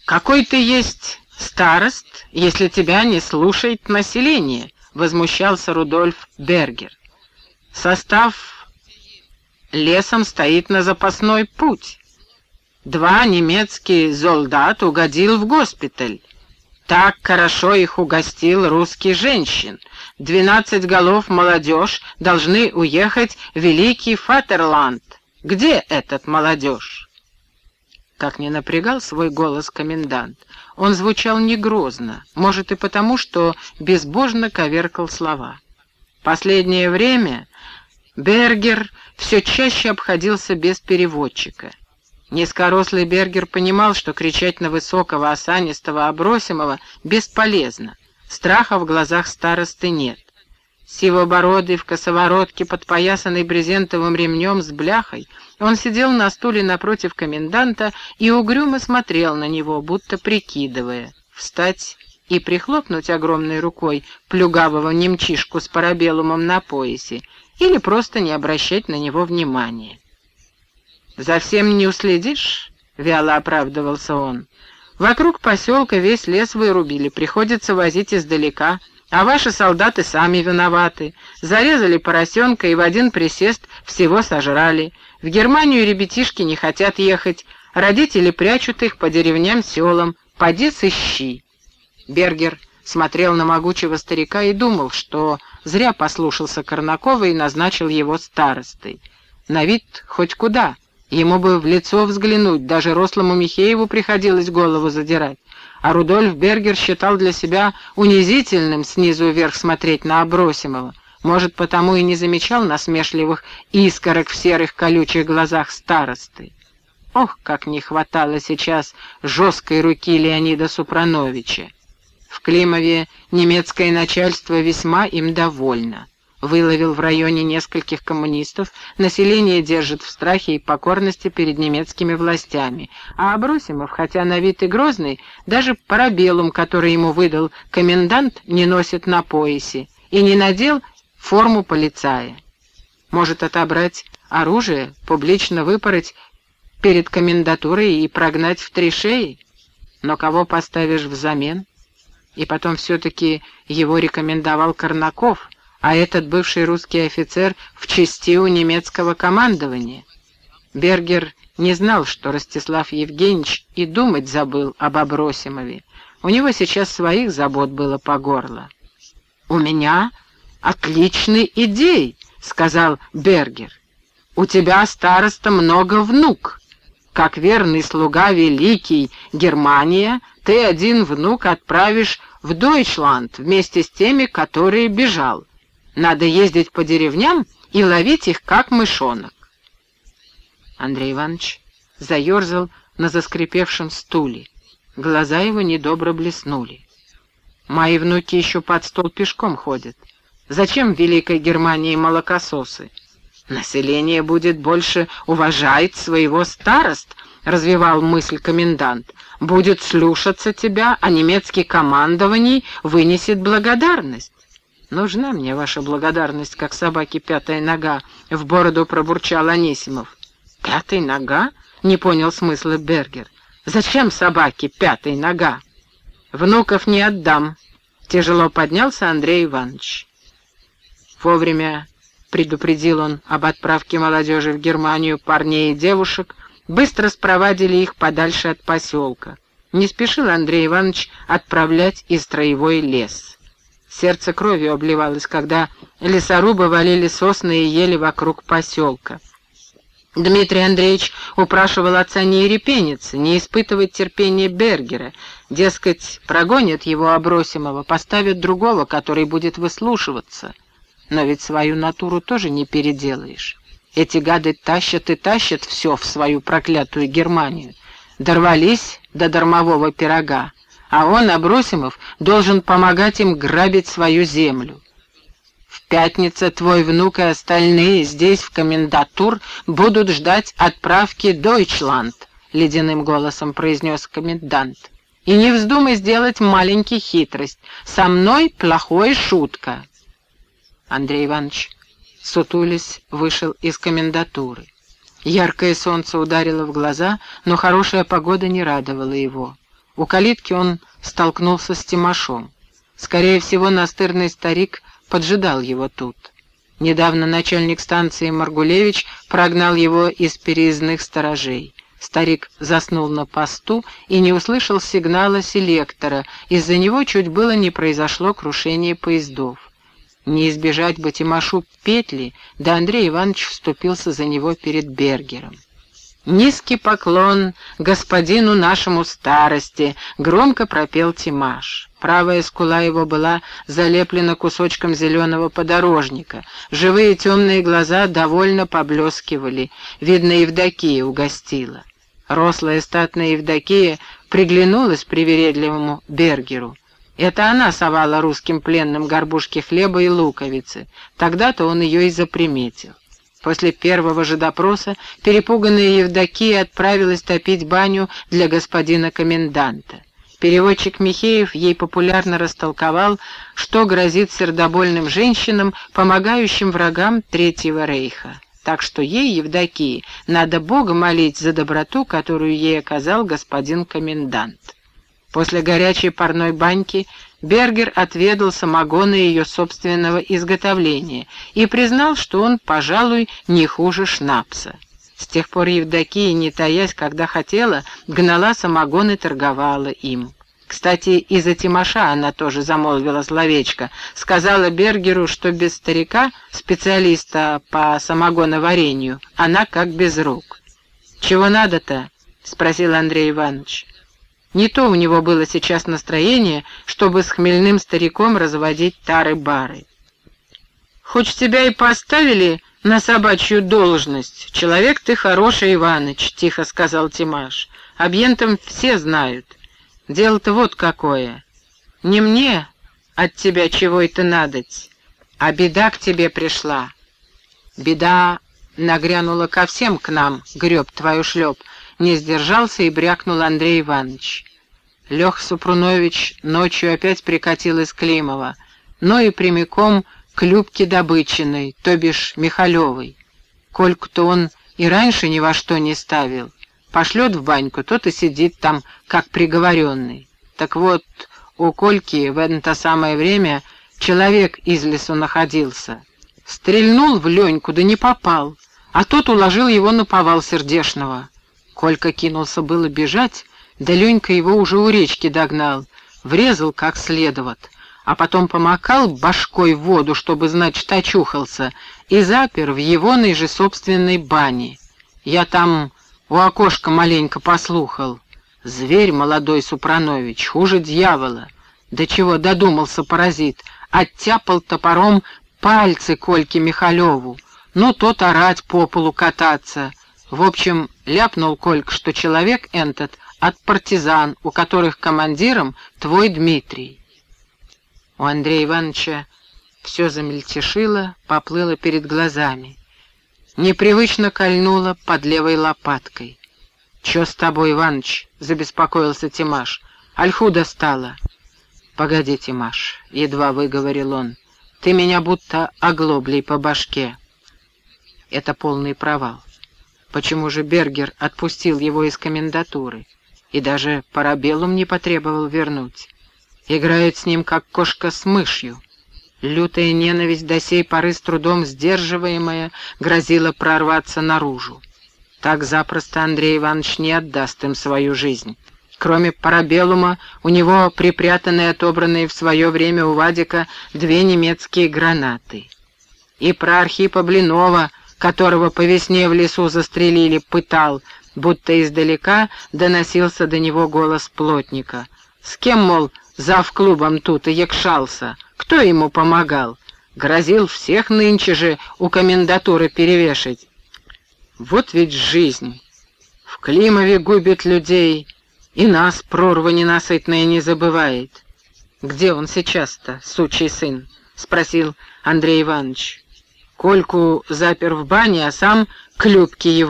«Какой ты есть «Старост, если тебя не слушает население», — возмущался Рудольф Бергер. «Состав лесом стоит на запасной путь. Два немецкие солдат угодил в госпиталь. Так хорошо их угостил русский женщин. Двенадцать голов молодежь должны уехать в Великий Фатерланд. Где этот молодежь?» Как не напрягал свой голос комендант, он звучал не грозно, может и потому, что безбожно коверкал слова. Последнее время Бергер все чаще обходился без переводчика. Низкорослый Бергер понимал, что кричать на высокого, осанистого, обросимого бесполезно. Страха в глазах старосты нет. Сивобородый в косоворотке, подпоясанный брезентовым ремнем с бляхой, он сидел на стуле напротив коменданта и угрюмо смотрел на него, будто прикидывая, встать и прихлопнуть огромной рукой плюгавого немчишку с парабеллумом на поясе или просто не обращать на него внимания. «За всем не уследишь?» — вяло оправдывался он. «Вокруг поселка весь лес вырубили, приходится возить издалека». А ваши солдаты сами виноваты. Зарезали поросенка и в один присест всего сожрали. В Германию ребятишки не хотят ехать. Родители прячут их по деревням-селам. Поди сыщи. Бергер смотрел на могучего старика и думал, что зря послушался Корнакова и назначил его старостой. На вид хоть куда. Ему бы в лицо взглянуть, даже рослому Михееву приходилось голову задирать а Рудольф Бергер считал для себя унизительным снизу вверх смотреть на Абросимова. Может, потому и не замечал насмешливых искорок в серых колючих глазах старосты. Ох, как не хватало сейчас жесткой руки Леонида Супрановича. В Климове немецкое начальство весьма им довольно. выловил в районе нескольких коммунистов, население держит в страхе и покорности перед немецкими властями, а Абросимов, хотя на вид и грозный, даже парабеллум, который ему выдал комендант, не носит на поясе и не надел форму полицая. Может отобрать оружие, публично выпороть перед комендатурой и прогнать в три шеи? Но кого поставишь взамен? И потом все-таки его рекомендовал Корнаков, а этот бывший русский офицер в части у немецкого командования. Бергер не знал, что Ростислав Евгеньевич и думать забыл об Абросимове. У него сейчас своих забот было по горло. «У меня отличный идей», — сказал Бергер. «У тебя, староста, много внук. Как верный слуга великий Германия, ты один внук отправишь в Дойчланд вместе с теми, которые бежал. Надо ездить по деревням и ловить их, как мышонок. Андрей Иванович заерзал на заскрипевшем стуле. Глаза его недобро блеснули. Мои внуки еще под стол пешком ходят. Зачем в Великой Германии молокососы? Население будет больше уважать своего старост, развивал мысль комендант. Будет слушаться тебя, а немецкий командований вынесет благодарность. «Нужна мне ваша благодарность, как собаке пятая нога», — в бороду пробурчал Анисимов. «Пятая нога?» — не понял смысла Бергер. «Зачем собаке пятая нога?» «Внуков не отдам», — тяжело поднялся Андрей Иванович. Вовремя предупредил он об отправке молодежи в Германию парней и девушек, быстро спровадили их подальше от поселка. Не спешил Андрей Иванович отправлять и строевой лес. Сердце кровью обливалось, когда лесорубы валили сосны и ели вокруг поселка. Дмитрий Андреевич упрашивал отца не ерепениться, не испытывать терпения Бергера. Дескать, прогонят его обросимого, поставят другого, который будет выслушиваться. Но ведь свою натуру тоже не переделаешь. Эти гады тащат и тащат все в свою проклятую Германию. Дорвались до дармового пирога а он, Абросимов, должен помогать им грабить свою землю. В пятницу твой внук и остальные здесь, в комендатур, будут ждать отправки Дойчланд, — ледяным голосом произнес комендант. И не вздумай сделать маленький хитрость. Со мной плохой шутка. Андрей Иванович, сутулись, вышел из комендатуры. Яркое солнце ударило в глаза, но хорошая погода не радовала его. У калитки он столкнулся с Тимошом. Скорее всего, настырный старик поджидал его тут. Недавно начальник станции Маргулевич прогнал его из переездных сторожей. Старик заснул на посту и не услышал сигнала селектора. Из-за него чуть было не произошло крушение поездов. Не избежать бы Тимошу петли, да Андрей Иванович вступился за него перед Бергером. «Низкий поклон господину нашему старости», — громко пропел Тимаш. Правая скула его была залеплена кусочком зеленого подорожника. Живые темные глаза довольно поблескивали. Видно, Евдокия угостила. Рослая статная Евдокия приглянулась привередливому Бергеру. Это она совала русским пленным горбушки хлеба и луковицы. Тогда-то он ее и заприметил. После первого же допроса перепуганная Евдокия отправилась топить баню для господина коменданта. Переводчик Михеев ей популярно растолковал, что грозит сердобольным женщинам, помогающим врагам Третьего Рейха. Так что ей, Евдокии, надо Бога молить за доброту, которую ей оказал господин комендант. После горячей парной баньки Бергер отведал самогона ее собственного изготовления и признал, что он, пожалуй, не хуже шнапса. С тех пор Евдокия, не таясь, когда хотела, гнала самогон и торговала им. Кстати, из-за Тимоша она тоже замолвила словечко. Сказала Бергеру, что без старика, специалиста по самогоноварению, она как без рук. «Чего надо-то?» — спросил Андрей Иванович. Не то у него было сейчас настроение, чтобы с хмельным стариком разводить тары-бары. «Хоть тебя и поставили на собачью должность, человек ты хороший, Иваныч», — тихо сказал Тимаш. «Объентом все знают. Дело-то вот какое. Не мне от тебя чего это надоть. а беда к тебе пришла. Беда нагрянула ко всем к нам, греб твою шлеп, не сдержался и брякнул Андрей Иванович. Лех Супрунович ночью опять прикатил из Климова, но и прямиком к Любке Добычиной, то бишь Михалевой. Кольку-то он и раньше ни во что не ставил. Пошлет в баньку, тот и сидит там, как приговоренный. Так вот, у Кольки в это самое время человек из лесу находился. Стрельнул в Леньку, да не попал, а тот уложил его на повал сердешного. Колька кинулся было бежать, да Ленька его уже у речки догнал, врезал как следоват, а потом помакал башкой в воду, чтобы, значит, очухался, и запер в егоной же собственной бане. Я там у окошка маленько послухал. Зверь молодой Супранович, хуже дьявола. До чего додумался паразит, оттяпал топором пальцы Кольке Михалеву. Ну, тот орать по полу кататься. В общем, ляпнул Кольк, что человек этот от партизан, у которых командиром твой Дмитрий. У Андрея Ивановича все замельтешило, поплыло перед глазами. Непривычно кольнуло под левой лопаткой. «Че с тобой, Иваныч?» — забеспокоился Тимаш. «Альхуда стала». «Погоди, Тимаш», — едва выговорил он. «Ты меня будто оглоблей по башке». Это полный провал. Почему же Бергер отпустил его из комендатуры и даже парабеллум не потребовал вернуть? Играют с ним, как кошка с мышью. Лютая ненависть до сей поры с трудом сдерживаемая грозила прорваться наружу. Так запросто Андрей Иванович не отдаст им свою жизнь. Кроме парабеллума, у него припрятаны отобранные в свое время у Вадика две немецкие гранаты. И про Архипа Блинова — которого по весне в лесу застрелили, пытал, будто издалека доносился до него голос плотника. С кем, мол, зав клубом тут и якшался? Кто ему помогал? Грозил всех нынче же у комендатуры перевешать. Вот ведь жизнь. В Климове губит людей, и нас прорва ненасытная не забывает. Где он сейчас-то, сучий сын? — спросил Андрей Иванович. Кольку запер в бане, а сам к Любке.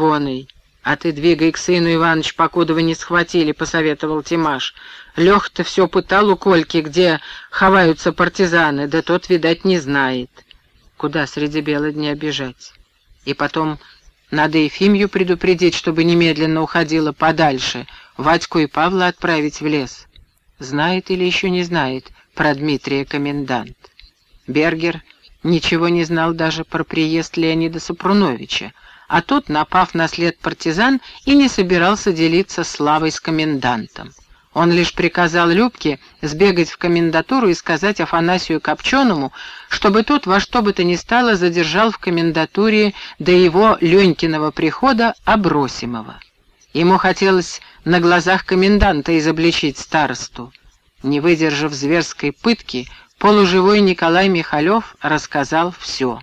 «А ты двигай к сыну, Иваныч, покуда вы не схватили», — посоветовал Тимаш. Лех-то все пытал у Кольки, где ховаются партизаны, да тот, видать, не знает. Куда среди бела дня бежать? И потом надо Ефимью предупредить, чтобы немедленно уходила подальше, Вадьку и Павла отправить в лес. Знает или еще не знает про Дмитрия комендант. Бергер ничего не знал даже про приезд Леонида Супруновича, а тот, напав на след партизан, и не собирался делиться славой с комендантом. Он лишь приказал Любке сбегать в комендатуру и сказать Афанасию Копченому, чтобы тот во что бы то ни стало задержал в комендатуре до его Ленькиного прихода Обросимого. Ему хотелось на глазах коменданта изобличить старосту. Не выдержав зверской пытки, Полуживой Николай Михалев рассказал все.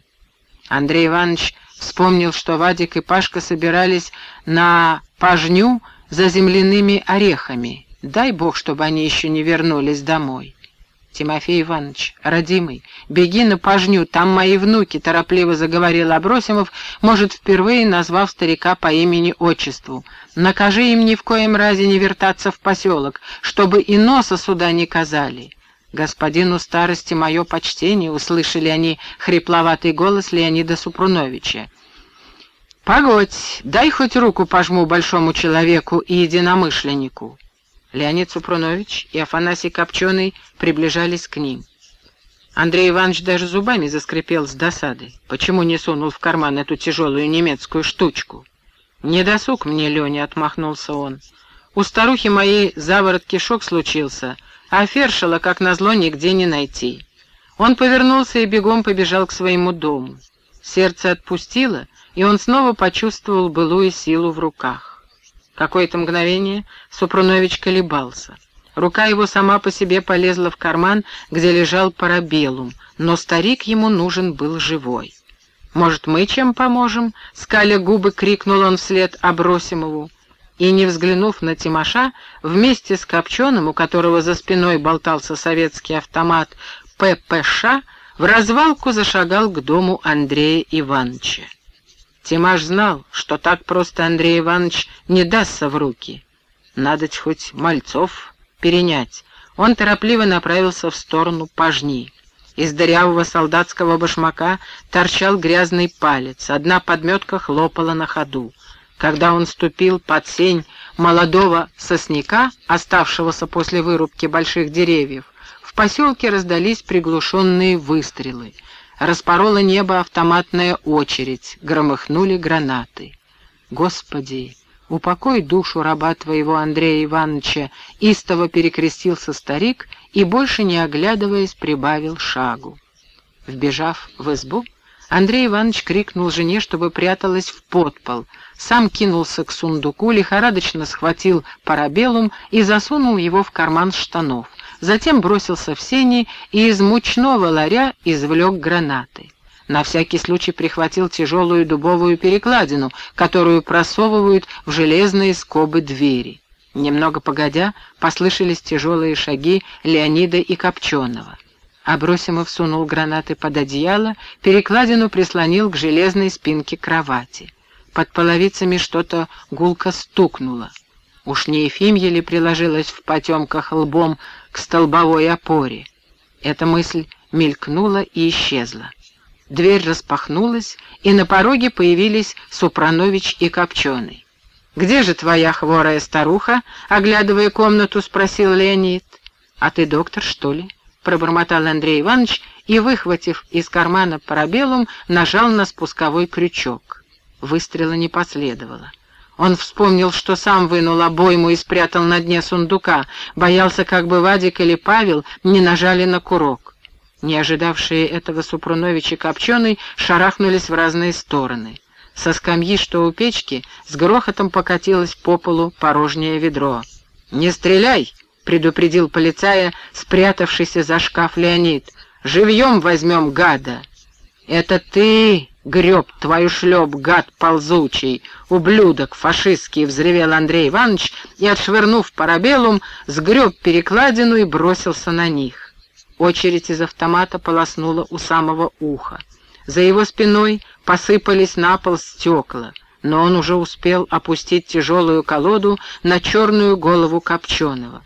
Андрей Иванович вспомнил, что Вадик и Пашка собирались на пажню за земляными орехами. Дай бог, чтобы они еще не вернулись домой. «Тимофей Иванович, родимый, беги на пажню, там мои внуки», — торопливо заговорил Абросимов, может, впервые назвав старика по имени-отчеству. «Накажи им ни в коем разе не вертаться в поселок, чтобы и носа сюда не казали». «Господину старости мое почтение!» — услышали они хрипловатый голос Леонида Супруновича. «Погодь, дай хоть руку пожму большому человеку и единомышленнику». Леонид Супрунович и Афанасий Копченый приближались к ним. Андрей Иванович даже зубами заскрипел с досады. Почему не сунул в карман эту тяжелую немецкую штучку? «Не досуг мне, Леня», — отмахнулся он. «У старухи моей заворот кишок случился, а Фершела, как назло, нигде не найти. Он повернулся и бегом побежал к своему дому. Сердце отпустило, и он снова почувствовал былую силу в руках. Какое-то мгновение Супрунович колебался. Рука его сама по себе полезла в карман, где лежал парабеллум, но старик ему нужен был живой. «Может, мы чем поможем?» — скаля губы, крикнул он вслед Абросимову и, не взглянув на Тимоша, вместе с Копченым, у которого за спиной болтался советский автомат ППШ, в развалку зашагал к дому Андрея Ивановича. Тимаш знал, что так просто Андрей Иванович не дастся в руки. Надо хоть мальцов перенять. Он торопливо направился в сторону пажни. Из дырявого солдатского башмака торчал грязный палец, одна подметка хлопала на ходу. Когда он ступил под сень молодого сосняка, оставшегося после вырубки больших деревьев, в поселке раздались приглушенные выстрелы. Распорола небо автоматная очередь, громыхнули гранаты. Господи, упокой душу раба твоего Андрея Ивановича, истово перекрестился старик и, больше не оглядываясь, прибавил шагу. Вбежав в избу, Андрей Иванович крикнул жене, чтобы пряталась в подпол, сам кинулся к сундуку, лихорадочно схватил парабеллум и засунул его в карман штанов затем бросился в сени и из мучного ларя извлек гранаты. На всякий случай прихватил тяжелую дубовую перекладину, которую просовывают в железные скобы двери. Немного погодя, послышались тяжелые шаги Леонида и Копченого. Абросимов сунул гранаты под одеяло, перекладину прислонил к железной спинке кровати. Под половицами что-то гулко стукнуло. Уж не Ефимья ли приложилась в потемках лбом к столбовой опоре? Эта мысль мелькнула и исчезла. Дверь распахнулась, и на пороге появились Супранович и Копченый. «Где же твоя хворая старуха?» — оглядывая комнату, спросил Леонид. «А ты доктор, что ли?» — пробормотал Андрей Иванович и, выхватив из кармана парабеллум, нажал на спусковой крючок. Выстрела не последовало. Он вспомнил, что сам вынул обойму и спрятал на дне сундука, боялся, как бы Вадик или Павел не нажали на курок. Не ожидавшие этого Супрунович и Копченый шарахнулись в разные стороны. Со скамьи, что у печки, с грохотом покатилось по полу порожнее ведро. «Не стреляй!» — предупредил полицая, спрятавшийся за шкаф Леонид. «Живьем возьмем гада!» «Это ты!» «Греб твою шлеп, гад ползучий, ублюдок фашистский!» — взревел Андрей Иванович и, отшвырнув парабеллум, сгреб перекладину и бросился на них. Очередь из автомата полоснула у самого уха. За его спиной посыпались на пол стекла, но он уже успел опустить тяжелую колоду на черную голову Копченого.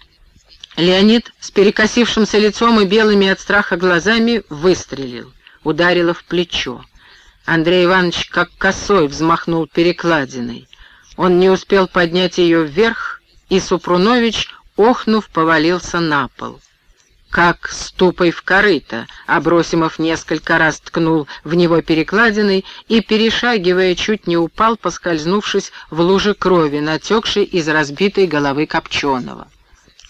Леонид с перекосившимся лицом и белыми от страха глазами выстрелил, ударило в плечо. Андрей Иванович как косой взмахнул перекладиной. Он не успел поднять ее вверх, и Супрунович, охнув, повалился на пол. Как ступой в корыто, Абросимов несколько раз ткнул в него перекладиной и, перешагивая, чуть не упал, поскользнувшись в луже крови, натекшей из разбитой головы Копченого.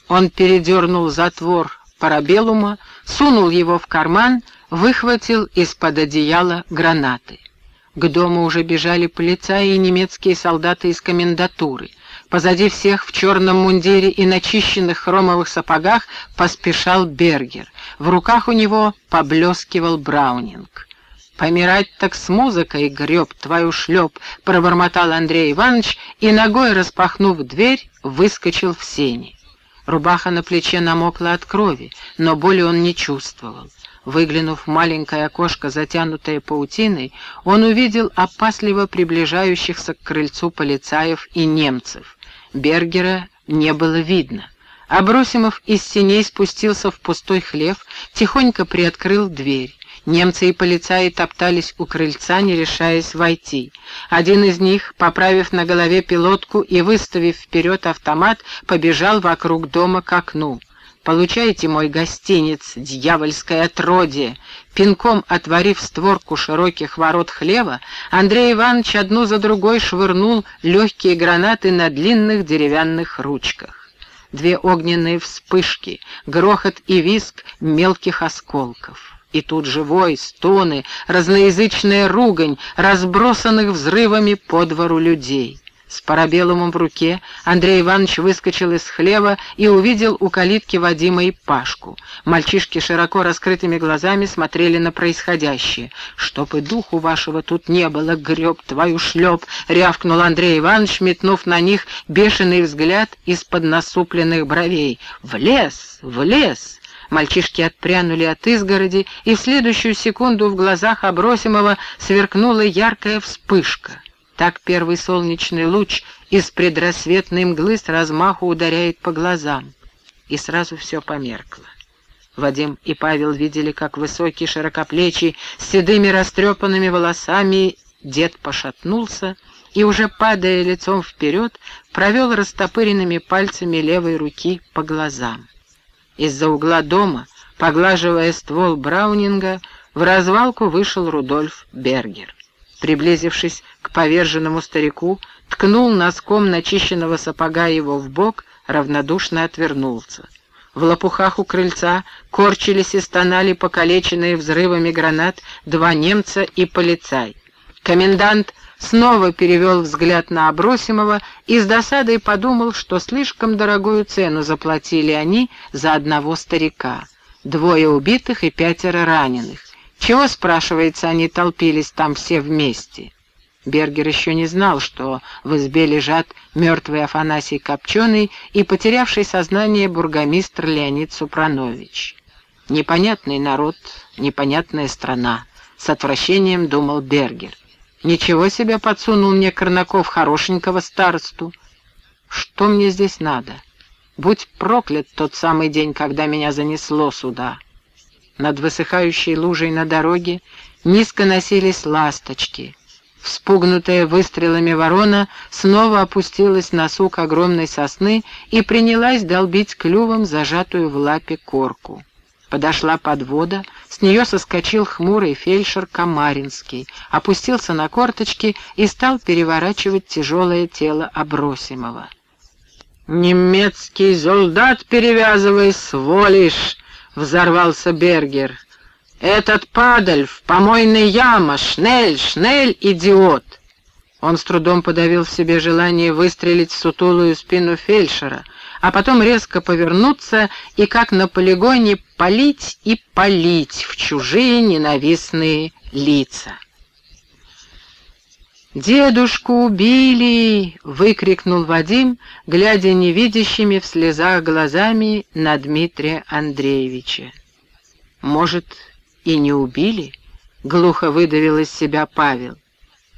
Он передернул затвор парабеллума, сунул его в карман выхватил из-под одеяла гранаты. К дому уже бежали полицаи и немецкие солдаты из комендатуры. Позади всех в черном мундире и начищенных хромовых сапогах поспешал Бергер. В руках у него поблескивал Браунинг. «Помирать так с музыкой, греб твою шлеп!» — пробормотал Андрей Иванович и, ногой распахнув дверь, выскочил в сени. Рубаха на плече намокла от крови, но боли он не чувствовал. Выглянув в маленькое окошко, затянутое паутиной, он увидел опасливо приближающихся к крыльцу полицаев и немцев. Бергера не было видно. Абросимов из синей спустился в пустой хлев, тихонько приоткрыл дверь. Немцы и полицаи топтались у крыльца, не решаясь войти. Один из них, поправив на голове пилотку и выставив вперед автомат, побежал вокруг дома к окну. «Получайте мой гостиниц, дьявольское отродье!» Пинком отворив створку широких ворот хлева, Андрей Иванович одну за другой швырнул легкие гранаты на длинных деревянных ручках. Две огненные вспышки, грохот и виск мелких осколков. И тут живой, стоны, разноязычная ругань, разбросанных взрывами по двору людей. С парабеллумом в руке Андрей Иванович выскочил из хлева и увидел у калитки Вадима и Пашку. Мальчишки широко раскрытыми глазами смотрели на происходящее. «Чтоб и духу вашего тут не было, греб твою шлеп!» — рявкнул Андрей Иванович, метнув на них бешеный взгляд из-под насупленных бровей. «В лес! В лес!» Мальчишки отпрянули от изгороди, и в следующую секунду в глазах Обросимова сверкнула яркая вспышка. Так первый солнечный луч из предрассветной мглы с размаху ударяет по глазам. И сразу все померкло. Вадим и Павел видели, как высокий, широкоплечий, с седыми растрепанными волосами дед пошатнулся и, уже падая лицом вперед, провел растопыренными пальцами левой руки по глазам. Из-за угла дома, поглаживая ствол Браунинга, в развалку вышел Рудольф Бергер. Приблизившись к поверженному старику, ткнул носком начищенного сапога его в бок, равнодушно отвернулся. В лопухах у крыльца корчились и стонали покалеченные взрывами гранат два немца и полицай. Комендант снова перевел взгляд на Абросимова и с досадой подумал, что слишком дорогую цену заплатили они за одного старика. Двое убитых и пятеро раненых. Чего, спрашивается, они толпились там все вместе? Бергер еще не знал, что в избе лежат мертвый Афанасий Копченый и потерявший сознание бургомистр Леонид Супранович. Непонятный народ, непонятная страна, с отвращением думал Бергер. Ничего себе подсунул мне Корнаков хорошенького старосту. Что мне здесь надо? Будь проклят тот самый день, когда меня занесло сюда. Над высыхающей лужей на дороге низко носились ласточки. Вспугнутая выстрелами ворона снова опустилась на сук огромной сосны и принялась долбить клювом зажатую в лапе корку. Подошла подвода, с нее соскочил хмурый фельдшер Камаринский, опустился на корточки и стал переворачивать тяжелое тело Обросимого. «Немецкий солдат, перевязывай, сволишь!» — взорвался Бергер. «Этот падаль в помойной яма! Шнель, шнель, идиот!» Он с трудом подавил в себе желание выстрелить в сутулую спину фельдшера, а потом резко повернуться и, как на полигоне, палить и палить в чужие ненавистные лица. «Дедушку убили!» — выкрикнул Вадим, глядя невидящими в слезах глазами на Дмитрия Андреевича. «Может, и не убили?» — глухо выдавил из себя Павел.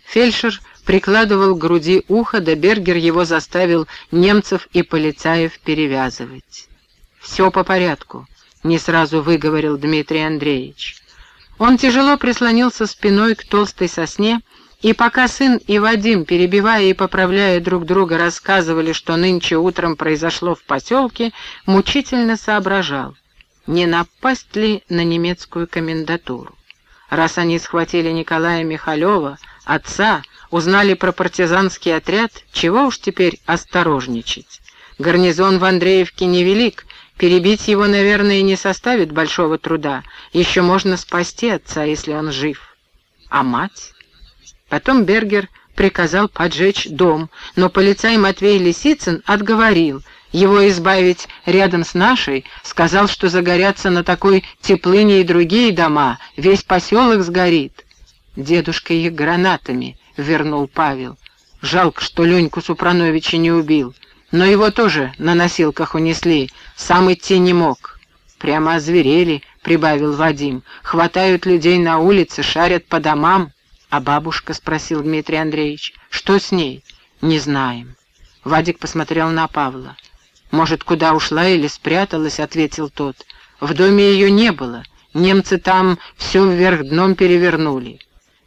Фельдшер прикладывал к груди ухо, да Бергер его заставил немцев и полицаев перевязывать. «Все по порядку», — не сразу выговорил Дмитрий Андреевич. Он тяжело прислонился спиной к толстой сосне, и пока сын и Вадим, перебивая и поправляя друг друга, рассказывали, что нынче утром произошло в поселке, мучительно соображал, не напасть ли на немецкую комендатуру. Раз они схватили Николая Михалева, отца, Узнали про партизанский отряд, чего уж теперь осторожничать. Гарнизон в Андреевке невелик, перебить его, наверное, не составит большого труда. Еще можно спасти отца, если он жив. А мать? Потом Бергер приказал поджечь дом, но полицай Матвей Лисицын отговорил. Его избавить рядом с нашей, сказал, что загорятся на такой теплыне и другие дома, весь поселок сгорит. Дедушка их гранатами — вернул Павел. «Жалко, что Леньку Супрановича не убил. Но его тоже на носилках унесли, сам идти не мог». «Прямо озверели», — прибавил Вадим. «Хватают людей на улице, шарят по домам». «А бабушка?» — спросил Дмитрий Андреевич. «Что с ней?» «Не знаем». Вадик посмотрел на Павла. «Может, куда ушла или спряталась?» — ответил тот. «В доме ее не было. Немцы там все вверх дном перевернули.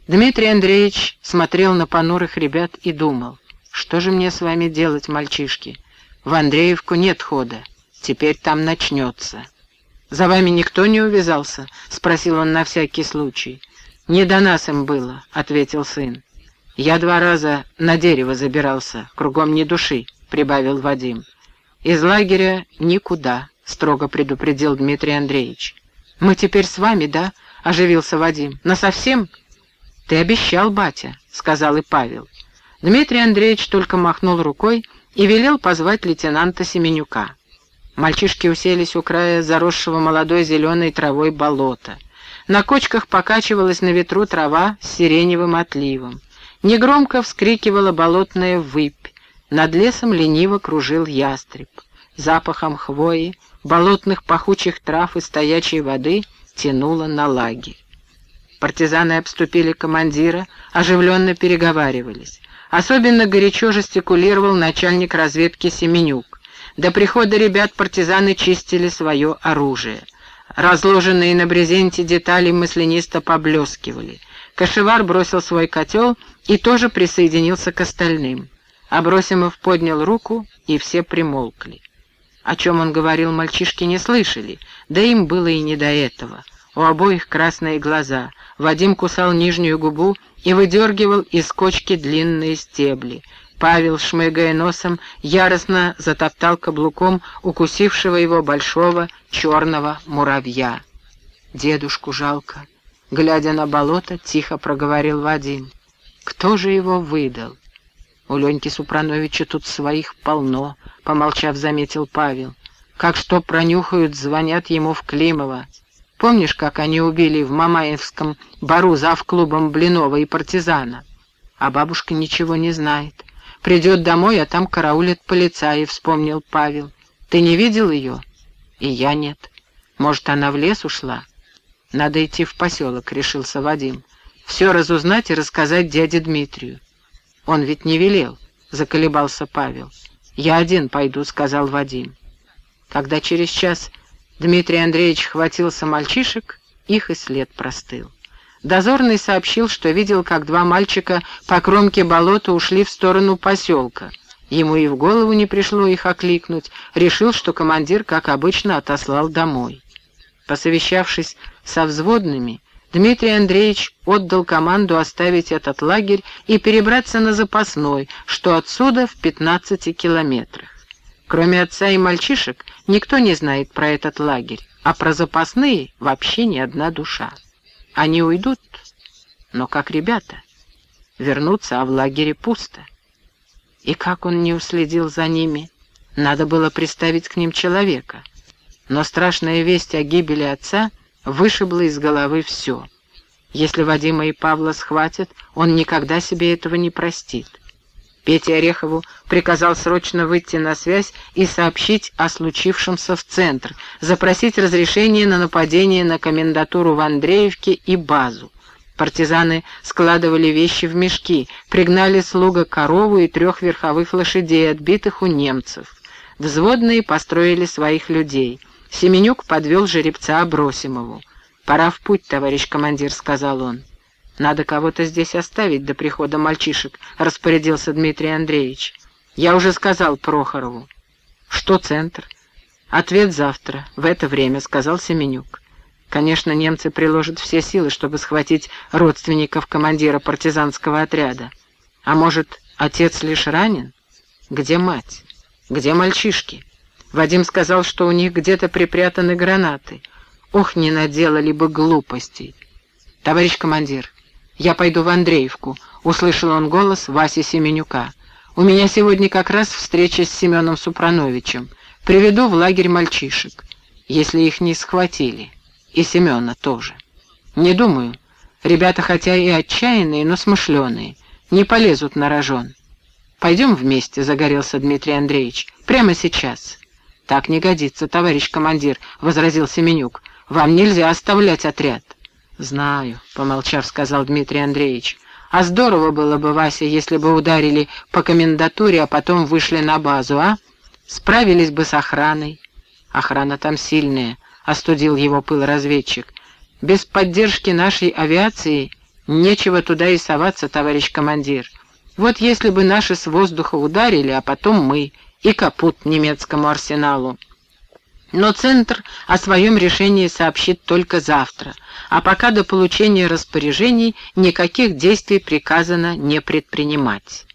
Дмитрий Андреевич смотрел на понурых ребят и думал, что же мне с вами делать, мальчишки? В Андреевку нет хода, теперь там начнется. «За вами никто не увязался?» — спросил он на всякий случай. «Не до нас им было», — ответил сын. «Я два раза на дерево забирался, кругом ни души», — прибавил Вадим. «Из лагеря никуда», — строго предупредил Дмитрий Андреевич. «Мы теперь с вами, да?» — оживился Вадим. «Насовсем?» «Ты обещал, батя», — сказал и Павел. Дмитрий Андреевич только махнул рукой и велел позвать лейтенанта Семенюка. Мальчишки уселись у края заросшего молодой зеленой травой болота. На кочках покачивалась на ветру трава с сиреневым отливом. Негромко вскрикивала болотная выпь. Над лесом лениво кружил ястреб. Запахом хвои болотных пахучих трав и стоячей воды тянуло на лагерь. Партизаны обступили командира, оживленно переговаривались. Особенно горячо жестикулировал начальник разведки Семенюк. До прихода ребят партизаны чистили свое оружие. Разложенные на брезенте детали мысленисто поблескивали. Кашевар бросил свой котел и тоже присоединился к остальным. Абросимов поднял руку, и все примолкли. О чем он говорил, мальчишки не слышали, да им было и не до этого. У обоих красные глаза. Вадим кусал нижнюю губу и выдергивал из кочки длинные стебли. Павел, шмыгая носом, яростно затоптал каблуком укусившего его большого черного муравья. «Дедушку жалко», — глядя на болото, тихо проговорил Вадим. «Кто же его выдал?» «У Леньки Супрановича тут своих полно», — помолчав, заметил Павел. «Как что пронюхают, звонят ему в Климово. Помнишь, как они убили в Мамаевском бару зав клубом Блинова и партизана? А бабушка ничего не знает. Придет домой, а там караулят полицаи, вспомнил Павел. Ты не видел ее? И я нет. Может, она в лес ушла? Надо идти в поселок, решился Вадим. Все разузнать и рассказать дяде Дмитрию. Он ведь не велел, заколебался Павел. Я один пойду, сказал Вадим. Когда через час Дмитрий Андреевич хватился мальчишек, их и след простыл. Дозорный сообщил, что видел, как два мальчика по кромке болота ушли в сторону поселка. Ему и в голову не пришло их окликнуть, решил, что командир, как обычно, отослал домой. Посовещавшись со взводными, Дмитрий Андреевич отдал команду оставить этот лагерь и перебраться на запасной, что отсюда в 15 километрах. Кроме отца и мальчишек, никто не знает про этот лагерь, а про запасные вообще ни одна душа. Они уйдут, но как ребята. Вернутся, а в лагере пусто. И как он не уследил за ними? Надо было приставить к ним человека. Но страшная весть о гибели отца вышибла из головы все. Если Вадима и Павла схватят, он никогда себе этого не простит. Пете Орехову приказал срочно выйти на связь и сообщить о случившемся в центр, запросить разрешение на нападение на комендатуру в Андреевке и базу. Партизаны складывали вещи в мешки, пригнали слуга корову и трех верховых лошадей, отбитых у немцев. Взводные построили своих людей. Семенюк подвел жеребца Абросимову. «Пора в путь, товарищ командир», — сказал он. «Надо кого-то здесь оставить до прихода мальчишек», — распорядился Дмитрий Андреевич. «Я уже сказал Прохорову». «Что центр?» «Ответ завтра, в это время», — сказал Семенюк. Конечно, немцы приложат все силы, чтобы схватить родственников командира партизанского отряда. А может, отец лишь ранен? Где мать? Где мальчишки? Вадим сказал, что у них где-то припрятаны гранаты. Ох, не наделали бы глупостей. Товарищ командир, «Я пойду в Андреевку», — услышал он голос Васи Семенюка. «У меня сегодня как раз встреча с Семеном Супрановичем. Приведу в лагерь мальчишек, если их не схватили. И Семена тоже. Не думаю. Ребята хотя и отчаянные, но смышленые. Не полезут на рожон. Пойдем вместе», — загорелся Дмитрий Андреевич. «Прямо сейчас». «Так не годится, товарищ командир», — возразил Семенюк. «Вам нельзя оставлять отряд». «Знаю», — помолчав, сказал Дмитрий Андреевич. «А здорово было бы, Вася, если бы ударили по комендатуре, а потом вышли на базу, а? Справились бы с охраной». «Охрана там сильная», — остудил его пыл разведчик. «Без поддержки нашей авиации нечего туда и соваться, товарищ командир. Вот если бы наши с воздуха ударили, а потом мы, и капут немецкому арсеналу». Но Центр о своем решении сообщит только завтра, а пока до получения распоряжений никаких действий приказано не предпринимать.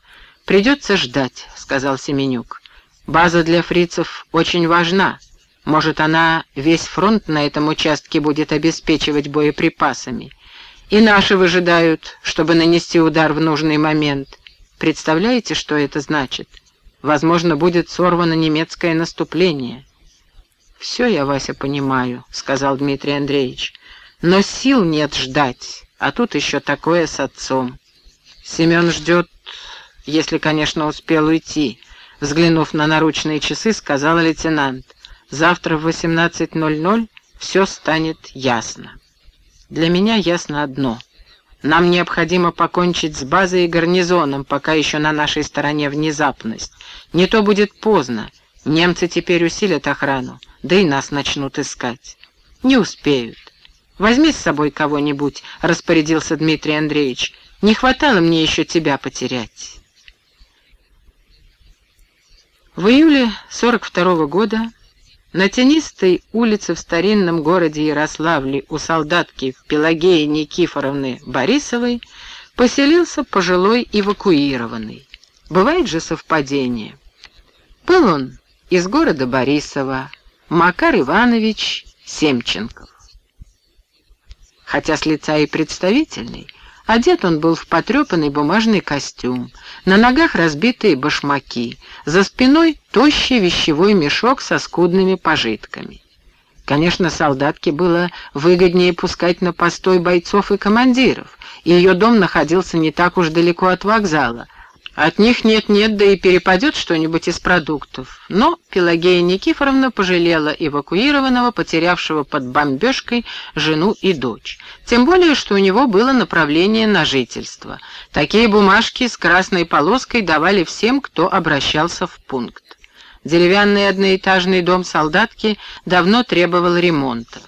«Придется ждать», — сказал Семенюк. «База для фрицев очень важна. Может, она весь фронт на этом участке будет обеспечивать боеприпасами. И наши выжидают, чтобы нанести удар в нужный момент. Представляете, что это значит? Возможно, будет сорвано немецкое наступление». «Все я, Вася, понимаю», — сказал Дмитрий Андреевич. «Но сил нет ждать, а тут еще такое с отцом. Семен ждет, если, конечно, успел уйти», — взглянув на наручные часы, сказал лейтенант. Завтра в 18.00 все станет ясно. Для меня ясно одно. Нам необходимо покончить с базой и гарнизоном, пока еще на нашей стороне внезапность. Не то будет поздно. Немцы теперь усилят охрану, да и нас начнут искать. Не успеют. Возьми с собой кого-нибудь, распорядился Дмитрий Андреевич. Не хватало мне еще тебя потерять. В июле 42 -го года на тенистой улице в старинном городе Ярославле у солдатки Пелагеи Никифоровны Борисовой поселился пожилой эвакуированный. Бывает же совпадение. Был он из города Борисова, Макар Иванович Семченков. Хотя с лица и представительный, Одет он был в потрепанный бумажный костюм, на ногах разбитые башмаки, за спиной тощий вещевой мешок со скудными пожитками. Конечно, солдатке было выгоднее пускать на постой бойцов и командиров, и ее дом находился не так уж далеко от вокзала, от них нет-нет, да и перепадет что-нибудь из продуктов. Но Пелагея Никифоровна пожалела эвакуированного, потерявшего под бомбежкой жену и дочь. Тем более, что у него было направление на жительство. Такие бумажки с красной полоской давали всем, кто обращался в пункт. Деревянный одноэтажный дом солдатки давно требовал ремонта.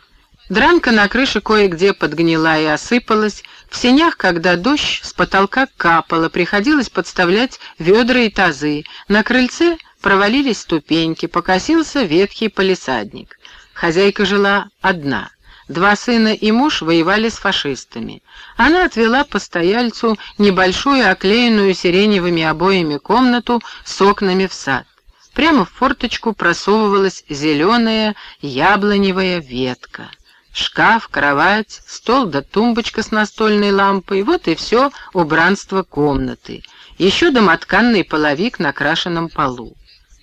Дранка на крыше кое-где подгнила и осыпалась, в сенях, когда дождь с потолка капало, приходилось подставлять ведра и тазы. На крыльце провалились ступеньки, покосился ветхий полисадник. Хозяйка жила одна. Два сына и муж воевали с фашистами. Она отвела постояльцу небольшую, оклеенную сиреневыми обоями комнату с окнами в сад. Прямо в форточку просовывалась зеленая яблоневая ветка. Шкаф, кровать, стол да тумбочка с настольной лампой — вот и все убранство комнаты. Еще домотканный половик на крашенном полу.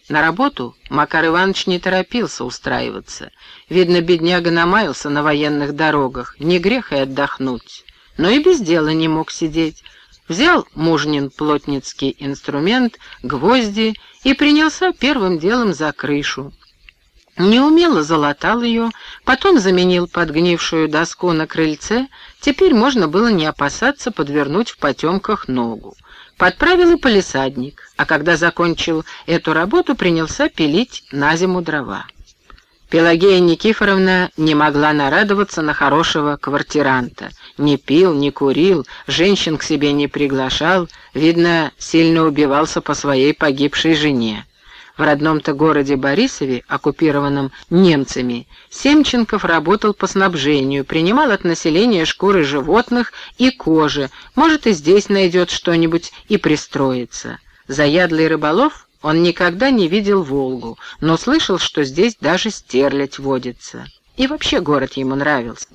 На работу Макар Иванович не торопился устраиваться. Видно, бедняга намаялся на военных дорогах, не грех и отдохнуть. Но и без дела не мог сидеть. Взял мужнин плотницкий инструмент, гвозди и принялся первым делом за крышу. Неумело залатал ее, потом заменил подгнившую доску на крыльце, теперь можно было не опасаться подвернуть в потемках ногу. Подправил и полисадник, а когда закончил эту работу, принялся пилить на зиму дрова. Пелагея Никифоровна не могла нарадоваться на хорошего квартиранта. Не пил, не курил, женщин к себе не приглашал, видно, сильно убивался по своей погибшей жене. В родном-то городе Борисове, оккупированном немцами, Семченков работал по снабжению, принимал от населения шкуры животных и кожи, может и здесь найдет что-нибудь и пристроится. Заядлый рыболов он никогда не видел Волгу, но слышал, что здесь даже стерлядь водится. И вообще город ему нравился.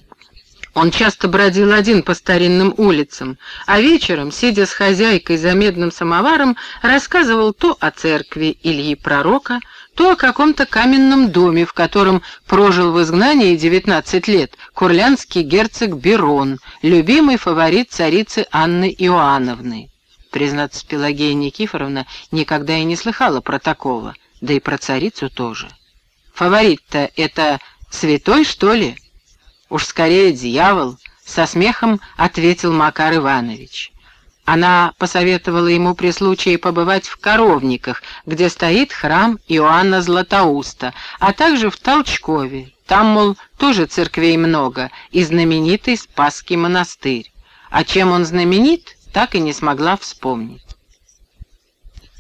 Он часто бродил один по старинным улицам, а вечером, сидя с хозяйкой за медным самоваром, рассказывал то о церкви Ильи Пророка, то о каком-то каменном доме, в котором прожил в изгнании 19 лет курлянский герцог Берон, любимый фаворит царицы Анны Иоанновны. Признаться, Пелагея Никифоровна никогда и не слыхала про такого, да и про царицу тоже. Фаворит-то это святой, что ли? «Уж скорее дьявол», — со смехом ответил Макар Иванович. Она посоветовала ему при случае побывать в Коровниках, где стоит храм Иоанна Златоуста, а также в Толчкове. Там, мол, тоже церквей много, и знаменитый Спасский монастырь. А чем он знаменит, так и не смогла вспомнить.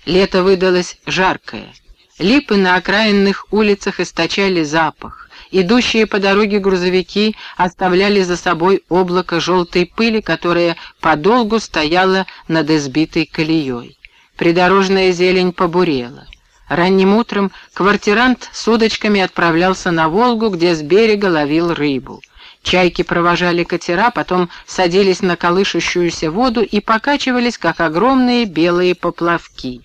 Лето выдалось жаркое. Липы на окраинных улицах источали запах. Идущие по дороге грузовики оставляли за собой облако желтой пыли, которая подолгу стояла над избитой колеей. Придорожная зелень побурела. Ранним утром квартирант с удочками отправлялся на Волгу, где с берега ловил рыбу. Чайки провожали катера, потом садились на колышущуюся воду и покачивались, как огромные белые поплавки.